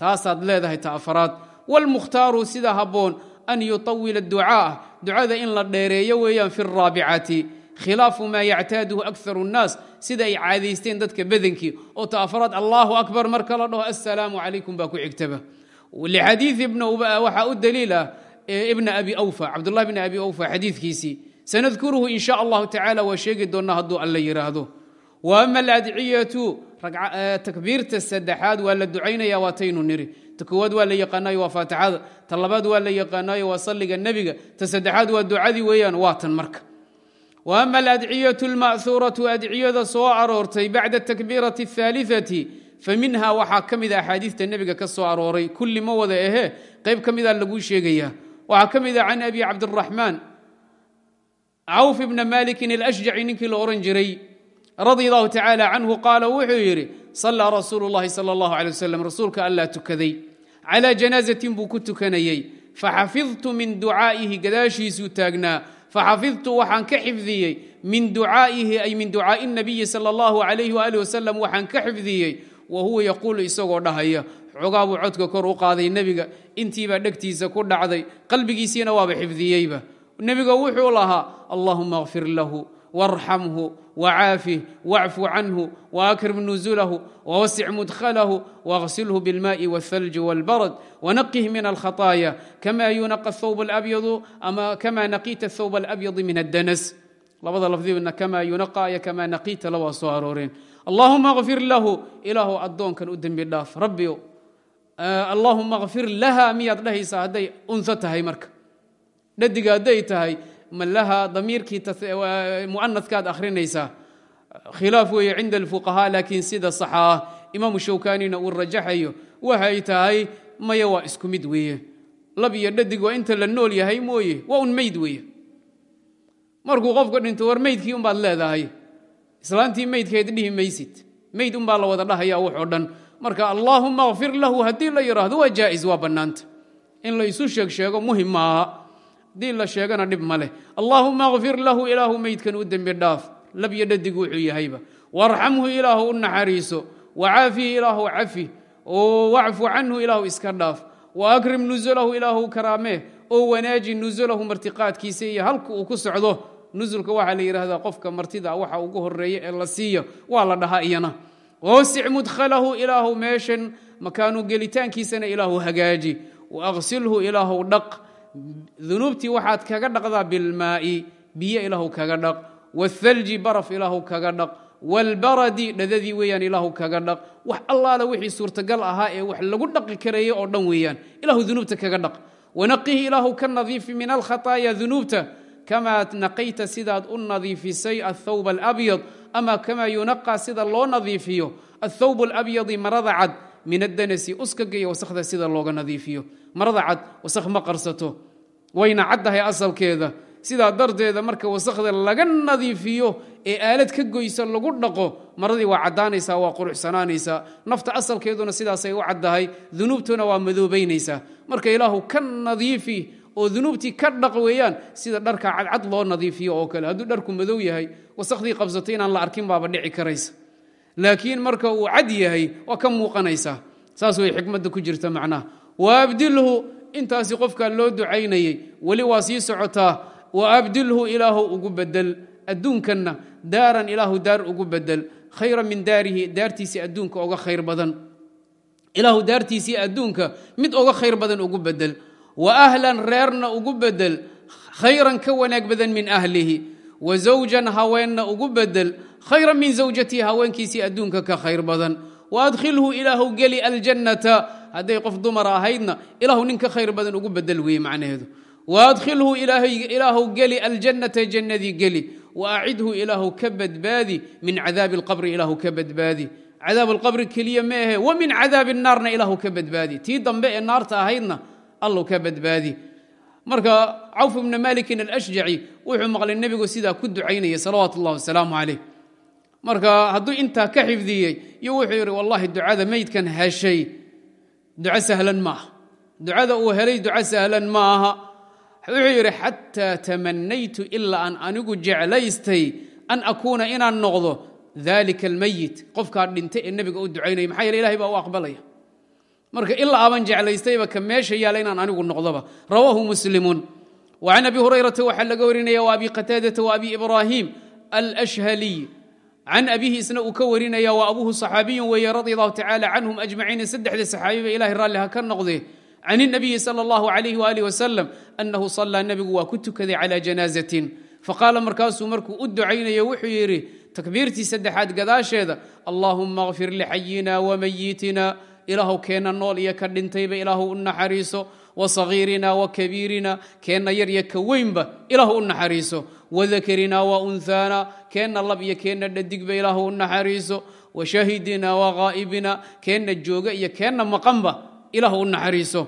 [SPEAKER 1] Taasaad leedahay ta afaraad. Wlmukhtaaru sida habboon an yutawila ducaa. Ducada in la dheereeyo weeyaan fi raabicati khilaafu maa yactaaduhu akaru nnaas sida ay caadaysteen dadka badankii oo ta afraad allahu akbar marka la dhaho assalaamu calaykum baa ku xigtaba lixadiii waxaa u daliila ibna abi awfa cabdulahi bni abi awfa xadiidkiisii sanadkuruhu in sha allahu tacala waa sheegi doonnaa hadduu alla yidhaahdo wa aladciyatu takbiirta saddexaad waa la ducaynaya waataynu niri ta koowaad waa la yaqaanayo waa faatixada ta labaad waa la yaqaanayo waa salliga nebiga ta saddexaad waa ducadii weeyaan waa marka wa ama aladciyatu alma'huuratu adciyada soo aroortay bacda takbiirati ahaaliati fa minha waxaa ka mid a axaadiista nebiga ka soo arooray kulli ma wada ahee qayb ka mida laguu sheegaya waxaa ka mid a can abi cabdiraxmaan cawf ibna malikin alashjaci ninkii la ohan jiray radia allahu tacaala canhu qaala wuxuu yidhi sallaa rasuulu llahi sala allahu alay wasalam rasuulka allaa tukaday calaa janaazatin buu ku tukanayey faxafidtu min ducaa'ihi gadaashiisuu taagnaa faxafidtu waxaan ka xifdiyey min ducaa'ihi ay min ducaa'i nabiyi sala allahu alayh waali wasalam waxaan ka xifdiyey wa huwa yaquulu isagoo dhahaya xogaa buu codka kor u qaaday nebiga intiibaa dhegtiisa ku dhacday qalbigiisiina waaba xifdiyeyba nebiga wuxuu lahaa allahuma kfir lahu warxamhu wacaafih wacfu canhu waakrim nuzulahu wawasic mudkhalahu waغsilhu biاlmaءi wاthalji wاlbarad wanaqih min alkhaطaaya kama yunaqa thawb اlabyadu ama kama naqiita thawb alabyadi min addanas labada lafdibna kama yunaqa iyo kama naqiita la waa soo arooreen allahuma kfir lahu ilaahu addoonkan u dembi dhaaf rabbio allahuma kfir laha miyaad dhahaysaa hadday unso tahay marka dhadiga hadday tahay ma laha damiirkii mu'anadkaad akhrinaysaa khilaaf weeye cinda alfuqahaa laakiin sida saxa ah imaamu shawkanina uu rajaxayo waxay tahay maya waa isku mid weeye. Lab iyo dhadig waa inta la nool yahay mooye waa un meyd weeye. Markuu qofka dhinto war meydkii umbaad leedahay. Islaantii meydkeed dhihi maysid. Meyd unbaa la wada dhahaya wuxoo dhan. Marka allaahuma kfir lahu haddii la yidhaahdo waa jaa'is waa bannaanta. In la isu sheeg sheego muhiim maaha haddii la sheegana dhib ma leh. Allaahuma kfir lahu ilaahu meydkan u dembi dhaaf. Labyo dhadig wuxuu yahayba warxamhu ilaahu u naxariiso. Wacaafihi ilaahu cafi. Wacfu canhu ilaahu iska dhaaf. Waakrim nuzulahu ilaahu karaamee oo wanaaji nusulahu martiqaadkiisa iyo halka uu ku socdo nusulka waxaa la yidhaahdaa qofka martida waxa ugu horreeya ee la siiyo waa la dhahaa iyana. Wasic mudkhalahu ilaahu meeshan. Makaanu gelitaankiisana ilaahu hagaaji. Waaqsilhu ilaahu dhaq dunuubtii waxaad kaga dhaqdaa bilmaa'i biyo ilaahu kaga dhaq waalthalji baraf ilaahu kaga dhaq waalbaradi dhadadii weeyaan ilaahu kaga dhaq. Wax allaala wixii suurtagal ahaa ee wax lagu dhaqi kareeye oo dhan weeyaan ilahu dunuubta kaga dhaq. Wanaqihi ilaahu ka nadiifi min alkhataaya dunuubta kamaa naqayta sidaad u nadiifisay athawb alabyad ama kamaa yunaqaa sida loo nadiifiyo athawb alabyadi marada cad min addanasi uskaga iyo wasakhda sida looga nadiifiyo. Marada cad wasakh ma qarsato wayna caddahay asalkeeda. Sidaa darteeda marka wasakhda laga nadiifiyo ee aalad ka goysa lagu dhaqo maradii waa caddaanaysaa waa quruxsanaanaysaa nafta asalkeeduna sidaasay u caddahay dunuubtuna waa madoobaynaysaa marka ilaahu ka nadiifi oo dunuubtii ka dhaq weeyaan sida dharka cadcad loo nadiifiyo oo kale. Hadduu dharku madow yahay wasakhdii qabsato inaan la arkin baaba dhici karaysa. Laakiin marka uu cad yahay waa ka muuqanaysaa saas way xikmadda ku jirta macnaha. Waabdilhu intaasi qofkaa loo ducaynayey weli waa sii socotaa waabdilhu ilaahu ugu bedel adduunkanna daaran ilaahu daar ugu bedel khayra min daarihi daartiisii adduunka oga khayr badan. Ilaahu daartiisii adduunka mid oga khayr badan ugu bedel. Wa ahlan reerna ugu bedel khayran ka wanaag badan min ahlihi. Wa zawjan haweenna ugu bedel khayran min zawjatihi haweenkiisii adduunka ka khayr badan wa adkhilhu ilaahu geli aljannata. Hadday qof dumara ahaydna ilaahu nin ka khayr badan ugu bedel weeye macnaheedu. Wa adkhilhu ilaahu geli aljannata jannadii geli. Wa acidhu ilaahu ka badbaadi min cadaabi alqabri ilaahu ka badbaadi. Cadaab alqabri keliya ma ahe wa cadaabi naarna ilaahu ka badbaadi. Tii dambe ee naarta ahaydna allow ka badbaadi. Marka cawf ibna malikin alashjaci wuxuu maqlay nebigu sidaa ku ducaynaya salawaatu ullahi wasalaamu calayh marka hadduu intaa ka xifdiyey iyo wuxuu yidhi wallahi ducada meydkan heshay duco sahlan ma aha. Ducada uu helay duco sahlan ma aha. Wuxuu yidhi xataa tamanaytu ilaa aan anigu jeclaystay an akuuna inaan noqdo dalika almayit qofkaa dhintay ee nebiga u ducaynaya maxaa yeele ilahay baa u aqbalaya. Marka ilaa aaban jeclaystayba ka meesha yaalla inaan anigu noqdoba. Rawaahu muslimuun wa can abi hurayrata waxaa laga warinaya wa abi qataadata wa abi ibraahim alashhaliy can abihi isna uu ka warinaya wa abuuhu صaxaabiyu weeye radi allahu tacaala canhum ajmaciin saddexda saxaabiba ilahay raalli ha ka noqdee can inabiyi sala allahu alayh waalih wasalam annahu sallaa nebigu waa ku tukaday calaa janaazatin faqaala markaasuu markuu u ducaynayo wuxuu yidhi takbiirtii saddexaad gadaasheeda allaahumma kfir lixayina wamayitina ilaahu keena nool iyo ka dhintayba ilaahu u naxariiso wasagiirina wakabiirina keenna yar iyo ka weynba ilaahu u naxariiso. Wadakarina waunhaana keenna lab iyo keenna dhadigba ilaahu u naxariiso. Washahidina wagaa'ibina keenna jooga iyo keenna maqanba ilaahu u naxariiso.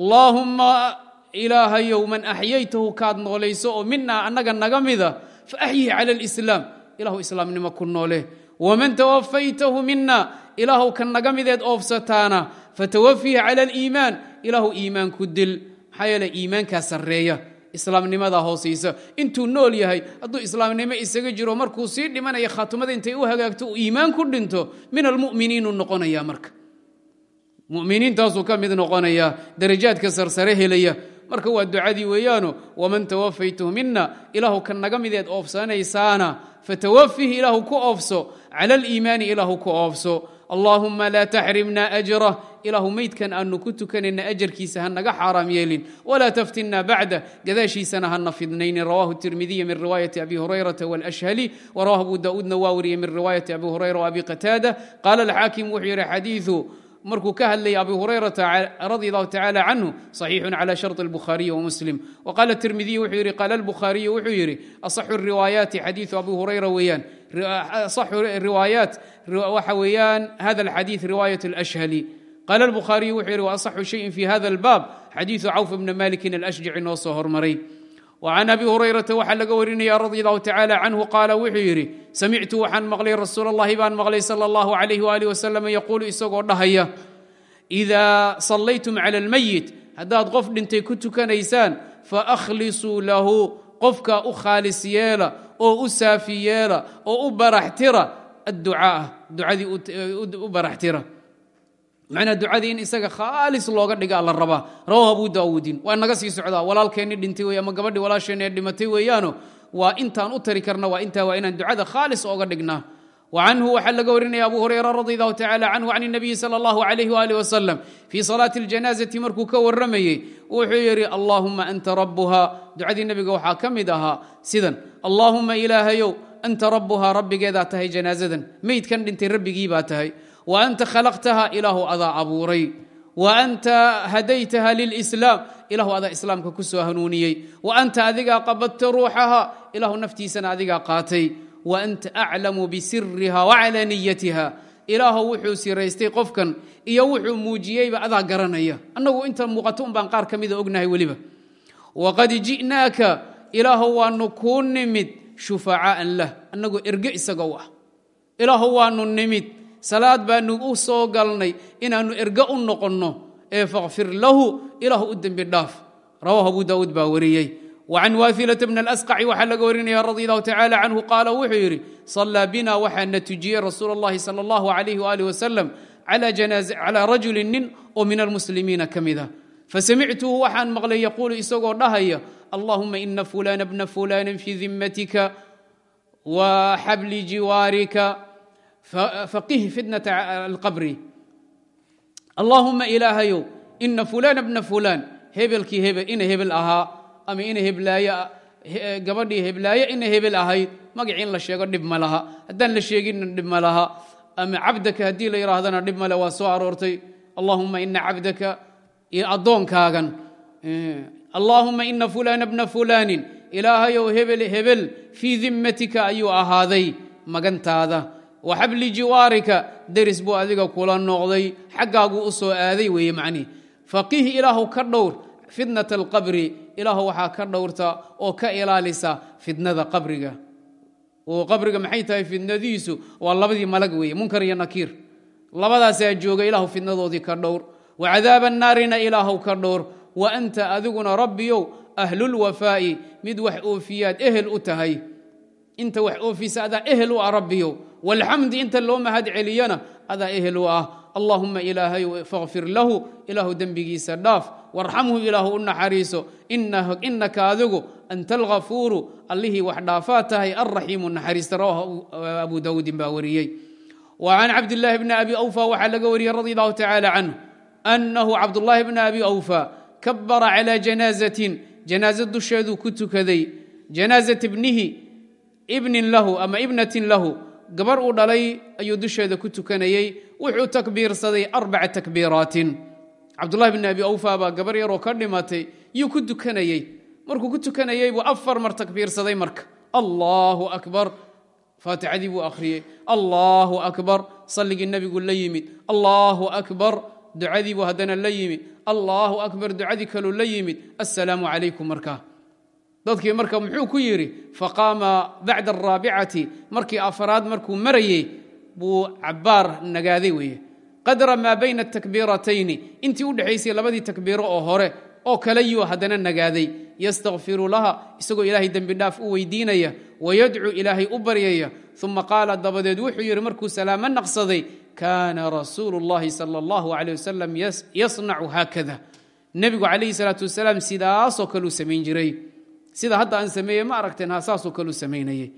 [SPEAKER 1] Allaahumma ilaahayow man axyaytahu kaad noolayso oo minaa annaga naga mida fa axyihi cala alislaam. Ilahu islaamnimo ku noole. Waman tawafaytahu mina ilaahu ka naga mideed oofsataana fatawafihi cala aliimaan ilaahu iimaan ku dil maxaa yeele iimaankaa sarreeya islaamnimadaa hoosaysa. Intuu nool yahay hadduu islaamnimo isaga jiro markuu sii dhimanaya khaatumada intay u hagaagto uu iimaan ku dhinto min almu'miniinuu noqonaya marka. Muminiintaasuu ka mid noqonaya darajaadka sarsare helaya. Marka waa ducadii weeyaano waman tawafaytuhu mina ilaahu ka naga mideed oofsanaysaana fatawafih ilaahu ku oofso cala aliimaani ilaahu ku oofso allaahuma laa taxrimna ajrah ilaahu meydkan aanu ku tukanayna ajarkiisa ha naga xaaraam yeelin. Walaa taftinna bacda. Gadaashiisana hana fidnaynin rawahu tirmidiy min riwaayati abi hurayrata wاlashhali warawahu abu daa'uudna waa wariyey min riwaayati abi hurayra waabi qataada. Qaala alxaakim wuxuu yidhi xadiiu markuu ka hadlayay abi hurayrata radi allahu tacala canhu صaxiixun cala sharط الbukhaariyi wamuslim wqala tirmidiy wuxuu yidhi qaala albukhaariyu wuxuu yidhi asaxu riwaayaati xadiiثu abi hurayra weeyaan asaxu riwaayaat waxa weeyaan hada alxadiiث riwaayat اlashhali qaala albukhaariyu wuxuu yidhi waasaxu shayin fi hada albaab xadiiثu cawf bna malikin alashjaci noo soo hormaray وcan abi hurayrata waxaa laga warinaya radi allahu tacala canhu qaala wuxuu yidhi samictu waxaan maqlay rasuul اllahi baan maqlay salى اllahu alayh walih wasalam yaquulu isagoo dhahaya إida sallaytum clى اlmayit haddaad qof dhintay ku tukanaysaan faأkhlisuu lahu qofka u khaalis yeela oo u saafi yeela oo u baraxtira adducaa ducadii u baraxtira macnaa ducadii in isaga khaalis looga dhigaa la rabaa rawahu abu daawuudin waa naga sii socdaa walaalkeenni dhintay wey ama gabadhii walaasheenni ee dhimatay weeyaano waa intaan u tari karna waa intaa waa inaan ducada khaalis ooga dhignaa وعنه waxaa laga warinaya abu hurayra radi allahu tacala canhu can الnabiyi salى اllahu عalayh wali wasalam fii salaati اljanaaزati markuu ka waramayey wuxuu yidhi allahuma anta rabuha ducadii nebiga waxaa ka mid ahaa sidan allahuma ilaahayow anta rabuhaa rabbigeedaa tahay janaazadan meydkan dhintay rabbigii baa tahay wa anta khalaqtaha ilaahu adaa abuuray. Wa anta hadaytaha lilslaam ilahu adaa islaamka ku soo hanuuniyey. Wa anta adigaa qabadta ruuxaha ilahu naftiisana adigaa qaatay. Wa anta aclamu bisiriha waclaniyatiha ilaahu wuxuu siraystay qofkan iyo wuxuu muujiyeyba adaa garanaya. Annagu inta muuqato un baan qaar ka mida ognahay weliba. Waqad ji'naaka ilaahu waanu kuu nimid shufacaa'an salaad baanu u soo galnay inaannu erga u noqonno ee fakfir lahu ilaah u dembi dhaaf. Rawaahu abu daa'uud baa wariyey. Wa can waafilata bna alasqaci waxaa laga warinaya radi allahu tacaala canhu qaala wuxuu yidhi sallaa bina waxaa na tujiyey rasuulu اllahi sala allahu alayh waalih wasalam calaa rajulin nin oo min almuslimiina ka mid ah. Fasamictuhu waxaan maqlay yaquulu isagoo dhahaya allahuma ina fulana bna faqih fitnata alqabri allaahuma ilaahayow ina fulaan bna fulaan hebelkii hebel ina hebel ahaa ama ina heblaaye gabadhii heblaaye ina hebel ahayd magacii in la sheego dhib ma laha haddaan la sheeginna dhib ma laha ama cabdaka haddii la yidhaahdana dhib male waa soo aroortay allaahuma ina cabdaka addoonkaagan allaahuma ina fulaana bna fulaanin ilaahayow hebel hebel fii dimmatika ayuu ahaaday magantaada wa xabli jiwaarika deris buu adiga kula noqday xaggaaguu u soo aaday weeye macnihi faqiih ilaahu ka dhowr fitnat alqabri ilaahu waxaa ka dhowrta oo ka ilaalisa fitnada qabriga oo qabriga maxay tahay fitnadiisu waa labadii malag weeye munkar iyo nakiir labadaasaa jooga ilaahu fitnadoodii ka dhowr wa cadaaba naarina ilaahu ka dhowr wa anta adiguna rabbiyow ahlulwafaa'i mid wax oofiyaad ehel u tahay inta wax oofisa adaa ehel u ah rabbiyow walxamdi inta loo mahad celiyana adaa ehel u ah allahuma ilaahayow fakfir lahu ilaahu dembigiisa dhaaf warxamhu ilaahu u naxariiso inaka adigu anta alghafuuru allihii wax dhaafaa tahay alraxiimu naxariista rawahu abu daawuudin baa wariyey wa can cabdillaahi bni abi awfa waxaa laga wariyey radi allahu tacaala canhu annahu cabdullaahi bni abi awfa kabara calaa janaazatin janaaza dusheeduu ku tukaday janaazat ibnihi ibnin lahu ama ibnatin lahu gabar uu dhalay ayuu dusheeda ku tukanayey wuxuu takbiirsaday arbaca takbiiraatin. Cabdulahi bn abi awfa baa gabar yaroo ka dhimatay yuu ku tukanayey markuu ku tukanayey buu afar mar takbiirsaday marka. Allahu akbar. Faatixadii buu akhriyey. Allahu akbar. Salligii nebigu la yimid. Allahu akbar. Ducadii buu haddana la yimid. Allahu akbar. Ducadii kaluu la yimid. Assalaamu calaykum markaa dadkii marka muxuu ku yidhi faqaama bacda araabicati markii afaraad markuu marayey buu cabaar nagaaday weeye qadra maa bayna atakbiiratayni intii u dhexaysay labadii takbiiro oo hore oo kale yuu haddana nagaaday yastakfiru laha isagoo ilaahay dembi dhaaf u weydiinaya wayadcuu ilaahay u baryaya uma qaala dabadeed wuxuu yidhi markuu salaamo naqsaday kaana rasuulu اllahi sala اllahu alيh wasalam yasnacu haakada nebigu calayhi salaatu wasalaam sidaasoo kaluu samayn jiray sida hadda aan sameeye ma aragteen ha saasoo kaluu samaynayay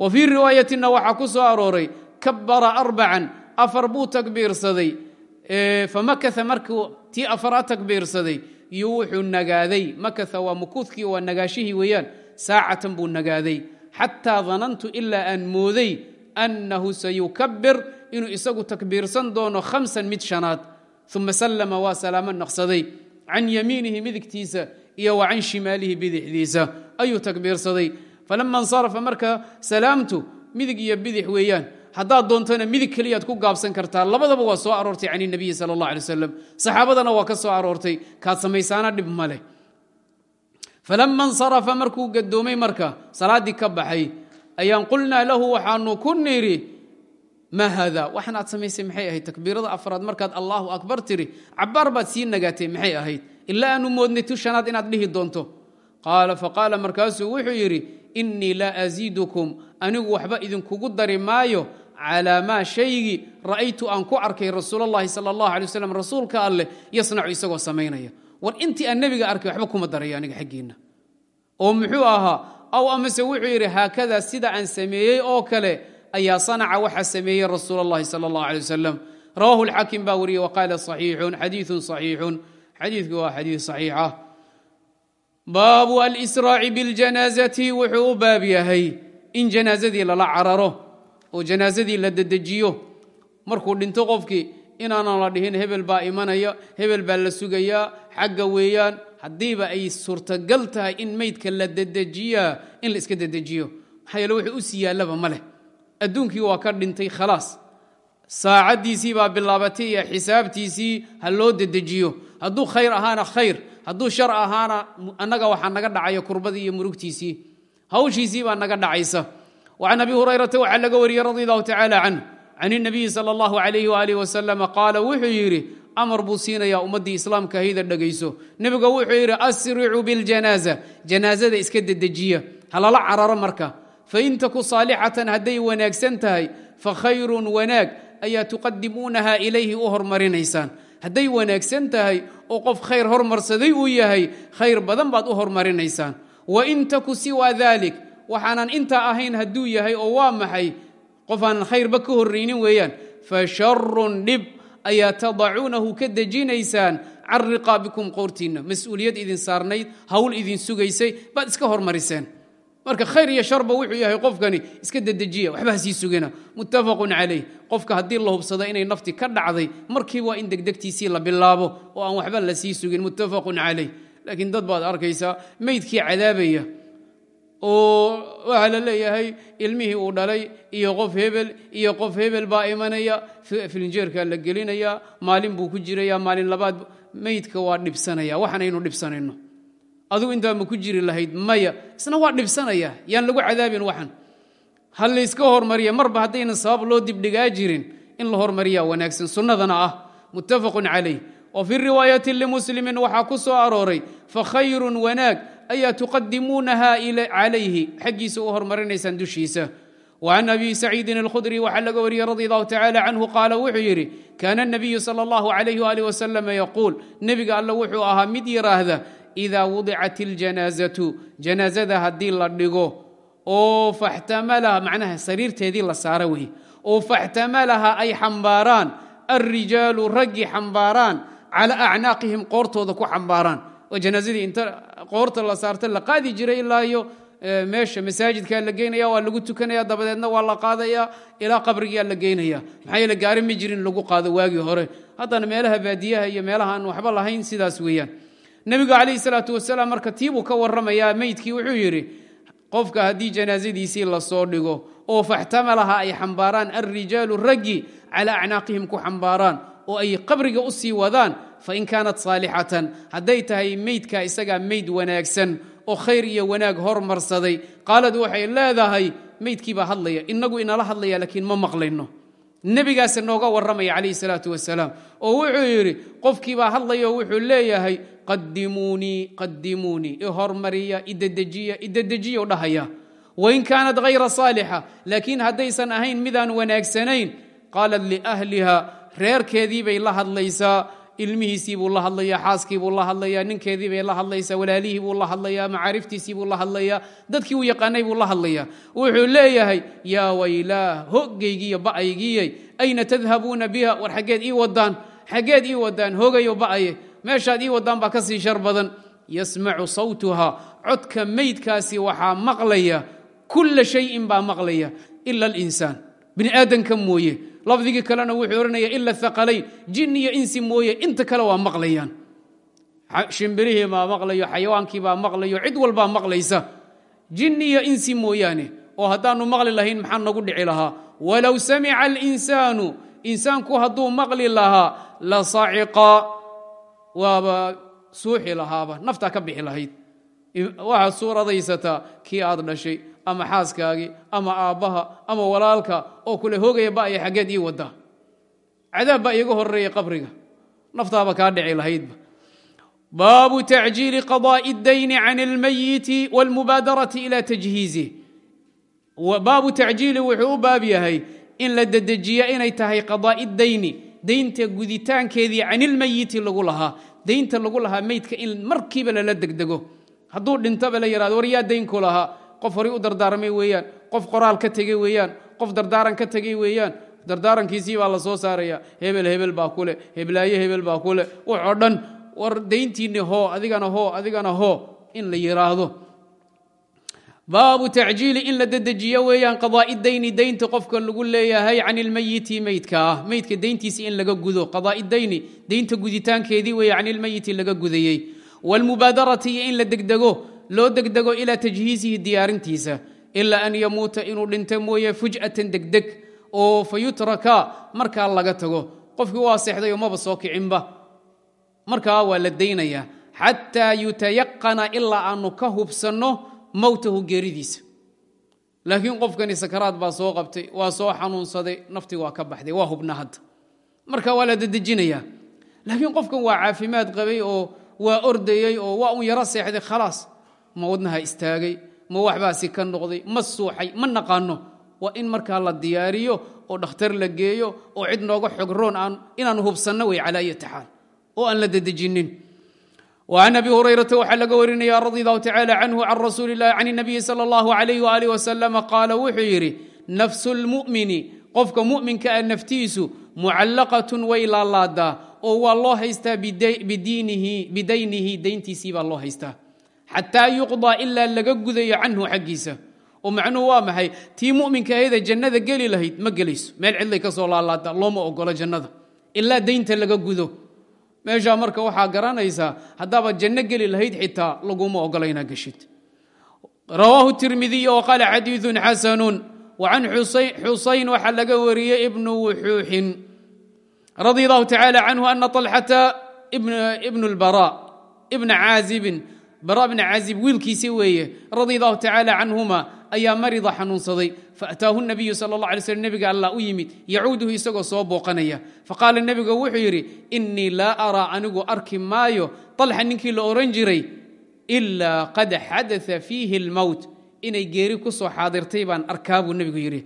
[SPEAKER 1] wa fii riwaayatina waxaa ku soo arooray kabara arbacan afar buu takbiirsaday. Famakaa markuu tii afaraad takbiirsaday iyo wuxuu nagaaday. Makaa waa mukuudkii waa nagaashihii weeyaan saacatan buu nagaaday. Xataa danantu ilaa aan mooday annahu sayukabir inuu isagu takbiirsan doono khamsan mid shanaad. Uma sallama waa salaamo naqsaday. Can yamiinihi midigtiisa iyo wa can shimaalihi bidixdiisa. Ayuu takbiirsaday. Falama insarafa marka salaamtu midig iyo bidix weeyaan. Haddaad doontona midig keliyaad ku gaabsan kartaa. Labadaba waa soo aroortay can nabiyi sal allah alay saxaabadana waa ka soo aroortay. Kaad samaysaana dhib ma leh. Falama insarafa markuu gadoomay marka salaaddii ka baxay ayaan qulnaa lahu waxaanu ku nidhi maa haada? Waxan aad samaysay maxay ahayd? Takbiirada afraad markaad allahu akbar tiri cabaar baad sii nagaatay maxay ahayd ilaa aanu moodnay tu shanaad inaad dhihi doonto. Qaala faqaala markaasuu wuxuu yidhi innii laa asiidukum anigu waxba idinkugu dari maayo calaa maa shaygii ra'aytu aan ku arkay rasuul allahi sala allahu alay wasalam rasuulka alleh yasnacu isagoo samaynaya. War intii aan nebiga arkay waxba kuma daraya aniga xaggiinna. Oo muxuu ahaa aw amase wuxuu yidhi haakadaa sida aan sameeyey oo kale ayaa sanaca waxaa sameeyey rasuul allahi sala allahu alay wasalam rawahu lxaakim baa wariyey waqaala saxiixun xadiiun saxiixun xadiidku waa xadiid saxiixa baabu alsraaci biاljanaazati wuxuu u baab yahay in janaazadii lala cararo oo janaazadii la dedejiyo. Markuu dhinto qofkii inaanan la dhihin hebel baa imanaya hebel baa la sugayaa xagga weeyaan haddiiba ay suurtagal tahay in meydka la dedejiyaa in la iska dedejiyo. Maxaa yeele wuxuu u sii yaallaba ma leh. Adduunkii waa ka dhintay khalaas. Saacaddiisii baa bilaabatay iyo xisaabtiisii ha loo dedejiyo hadduu khayr ahaana khayr. Hadduu shar ahaana annaga waxaa naga dhacaya kurbadii iyo murugtiisii. Hawshiisii baa naga dhacaysa. Wacan abi hurayrata waxaa laga wariyey radi allahu tacaala canh can inabiyi sala allahu alayhi waaalih wasalama qaala wuxuu yidhi amar buu siinayaa ummaddii islaamka hayda dhegayso nebiga wuxuu yidhi asricuu biljanaaza janaazada iska dedejiya. Halala cararo marka. Fain taku saalixatan hadday wanaagsan tahay fa khayrun wanaag ayaa tuqadimuunaha ilayhi u hormarinaysaan hadday wanaagsan tahay oo qof khayr hormarsaday uu yahay khayr badan baad u hormarinaysaan. Wain taku siwaa dalik waxaanan intaa ahayn hadduu yahay oo waa maxay qof aanan khayrba ka horraynin weeyaan. Fa sharun dhib ayaa tadacuunahu ka dejinaysaan can riqaabikum qoortiinna. Mas'uuliyad idin saarnayd hawl idin sugaysay baad iska hormariseen marka khayr iyo sharba wuxuu yahay qofkani iska dedejiya waxba hasii sugina. Muttafaqun calayh. Qofka haddii la hubsado inay nafti ka dhacday markiiba waa in degdegtiisii la bilaabo oo aan waxba la sii sugin muttafaqun calayh. Laakiin dad baad arkaysaa meydkii cadaabaya oo waxaa la leeyahay ilmihii uu dhalay iyo qof hebel iyo qof hebel baa imanaya filinjeerkaa la gelinaya maalin buu ku jiraya maalin labaad meydka waa dhibsanaya. Waxaanaynu dhibsanayno adigu intaa ma ku jiri lahayd maya isna waa dhibsanaya yaan lagu cadaabin waxan ha layska hormariya marba haddaynan sabab loo dibdhigaa jirin in la hormariya wanaagsan sunnadana ah muttafaqun calayh wa fii riwaayati limuslimin waxaa ku soo arooray fa khayrun wanaag ayaa tuqadimuunaha calayhi xaggiisa u hormarinaysaan dushiisa وعن أبي سعيد الخdري waxaa laga wariyey رضي الله تعالى عنه قاaل wuxuu yidhi كان النبي صلى الله عليه وaله وسلم يقول nebiga all wuxuu ahaa mid yiraahda إida وضicat الجناaزة جناaزada haddii la dhigo oo faxtamalaha macnaha sariirteedii la saaro wey oo faxtamalaha ay xambaaraan الrijaalu raggii xambaaraan calى أcnaaqihim qoortooda ku xambaaraan oo janaazadii inta qoorta la saarta la qaadi jiray ilaa iyo meesha masaajidkaa la geynaya waa lagu tukanaya dabadeedna waa la qaadaya ilaa qabrigaa la geynaya maxaa yeele gaari ma jirin lagu qaado waagii hore haddana meelaha baadiyaha iyo meelaha aan waxba lahayn sidaas weeyaan nebigu calayhi salaatu wasalaam marka tiibuu ka warramayaa meydkii wuxuu yidhi qofka haddii janaasadiisii la soo dhigo oo faxtamalaha ay xambaaraan alrijaalu raggi calaa acnaaqihim ku xambaaraan oo ay qabriga u sii wadaan fain kaanat saalixatan. Hadday tahay meydka isagaa meyd wanaagsan oo khayr iyo wanaag hormarsaday qaalad waxay leedahay meydkii baa hadlaya inagu inala hadlaya laakiin ma maqlayno. Nebigaas nooga warramaya calayhi salaatu wasalaam oo wuxuu yidhi qofkiibaa hadlaya oo wuxuu leeyahay qadimuunii qadimuunii ihormariya idedejiya idedejiya dhahaya. Wain kaanat hayra saalixa laakiin haddaysan ahayn midaan wanaagsanayn qaalat liahliha reerkeedii bay la hadlaysaa ilmihiisii buu la hadlayaa xaaskii buu la hadlayaa ninkeedii bay la hadlaysaa walaalihii buu la hadlayaa macaariftiisii buu la hadlayaa dadkii uu yaqaanay buu la hadlayaa. Wuxuu leeyahay yaa waylaah hogaygiiyo ba'aygiiyey ayna tadhabuuna biha war xaggeed ii wadaan xaggeed ii wadaan hogayo ba'aye meeshaad ii wadaan baa ka sii shar badan. Yasmacu sawtuha codka meydkaasi waxaa maqlaya kulla shayin baa maqlaya ila alinsaan. Bini aadanka mooye. Lafdigii kalena wuxuu odhanaya ila haqalayn jin iyo insi mooye inta kale waa maqlayaan. Shimbirihii baa maqlayo xayawaankii baa maqlayo cid walbaa maqlaysa. Jin iyo insi mooyaane oo haddaanu maqli lahayn maxaa nagu dhici lahaa? Walow samica alinsaanu insaanku hadduu maqli lahaa la saciqa waaba suuxi lahaaba naftaa ka bixi lahayd waxaad suuradaysataa kii aad dhashay ama xaaskaagii ama aabbaha ama walaalka oo kule hoogaya ba'ya xaggeed ii wadda cadaab baa iiga horeeya qabriga naftaaba kaa dhici lahaydba baabu tacjiili qadaa'i اdayni can اlmayiti wاlmubaadarati ila tajhiizih baabu tacjiili wuxuu u baab yahay in la dedejiya inay tahay qadaa'i dayni daynta guditaankeedii canilmayiti lagu lahaa daynta lagu lahaa meydka in markiiba lala degdego. Hadduu dhintaba la yihahdo war yaa daynku lahaa? Qof horay u dardaarmay weeyaan. Qof qoraal ka tegey weeyaan. Qof dardaaran ka tegey weeyaan. Dardaarankiisii baa la soo saaraya hebel hebel baa kule heblaaye hebel baa kule waxoo dhan war dayntiinni hoo adigana hoo adigana hoo. In la yidhaahdo baabu tacjiili in la dedejiyo weeyaan qadaa'i dayni daynta qofka lagu leeyahay can ilmayiti meydka ah. Meydka dayntiisa in laga gudo qadaa'i dayni daynta guditaankeedii weeye can ilmayiti laga gudayey. Waalmubaadarati iyo in la degdego loo degdego ilaa tajhiisihi diyaarintiisa. Ilaa an yamuuta inuu dhinto mooye fuj'atan degdeg oo fa yutraka markaa laga tago. Qofkii waa seexday oo maba soo kicinba markaa waa la daynayaa xataa yutayaqana ilaa aanu ka hubsanno mowtahu geeridiisa. Laakiin qofkani sakaraad baa soo qabtay waa soo xanuunsaday nafti waa ka baxday waa hubna hadda. Marka waa la dedejinayaa laakiin qofkan waa caafimaad qabay oo waa ordayey oo waa un yaro seexday khalaas. Ma wadnaha istaagay ma waxbaasi ka noqday ma suuxay ma naqaano. Waa in markaa la diyaariyo oo dhakhtar la geeyo oo cid nooga xogroon inaan hubsanno wey calaa ayati xaal oo aan la dedejinin an abi hurayrata waxaa laga warinaya radi allahu tacala canhu can rasuuli lahi can nabiyi sala allahu alayh waalih wasalama qaala wuxuu yidhi nafsu lmu'mini qofka mu'minka ah naftiisu mucallaqatun way laalaadaa oo waa loo haystaa bidaynihi dayntiisii baa loo haystaa xataa yuqdaa ilaa laga gudayo canhu xaggiisa oo macnuhu waa maxay tii mu'minka ahayda jannada geli lahayd ma gelayso meel cidlay ka soo laalaadaa looma ogolo jannada gudo meeshaa marka waxaa garanaysaa haddaaba janno geli lahayd xitaa laguma ogola inaad geshid. Rawaahu tirmidiy oo qaala xadiiun xasanun. Wacan xusayn waxaa laga wariyey ibnu wuxuuxin radi allahu tacaala canhu ana alxata ibnu lbara ibna caazibin bara bna caazib wiilkiisi weeye radi allahu tacaala canhuma ayaa marida xanuunsaday faataahu nabiyu sal la alay nebiga allah u yimid yacuuduhu isagoo soo booqanaya. Faqaala nebigu wuxuu yidhi innii laa araa anigu arki maayo alxa ninkii la oran jiray ilaa qad xadaa fiihi اlmowt inay geeri ku soo xaadirtay baan arkaa buu nebigu yidhi.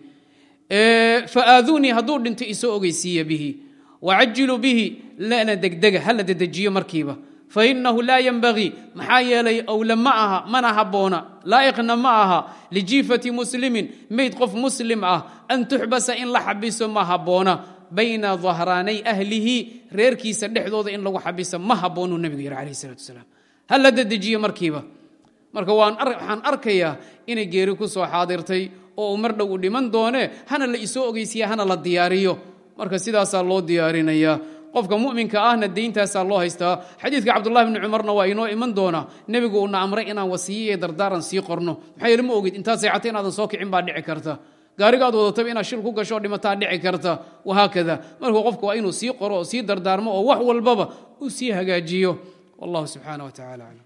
[SPEAKER 1] Faaadunii hadduu dhinto isoo ogeysiiya bihi. Wacajiluu bihi lana degdega hala dedejiyo markiiba fainahu laa ynbagii maxaa yeelay owle ma aha mana habboona laa'iqna ma aha lijiifati muslimin meyd qof muslim ah an tuxbasa in la xabiso ma habboona bayna dahraanay ahlihi reerkiisa dhexdooda in lagu xabiso ma habboonuu nebigu yidhi alayh salatu wasalaam ha la dedejiyo markiiba marka waxaan arkayaa inay geeri ku soo xaadirtay oo uu mar dhow u dhiman doone hana la isoo ogeysiya hana la diyaariyo marka sidaasaa loo diyaarinayaa qofka muminka ahna deyntaasaa loo haystaa. Xadiidka cabdulahi bni cumarna waa inoo iman doonaa nebigu uuna amray inaan wasiye iyo dardaaran sii qorno. Maxaa yeele ma ogid intaad seexata inaadan soo kicin baa dhici karta. Gaarigaad wadataba inaad shil ku gasho dhimataa dhici karta. Wahaakada marka qofka waa inuu sii qoro oo sii dardaarmo oo wax walbaba uu sii hagaajiyo. Wallahu subxaana wa tacala aclam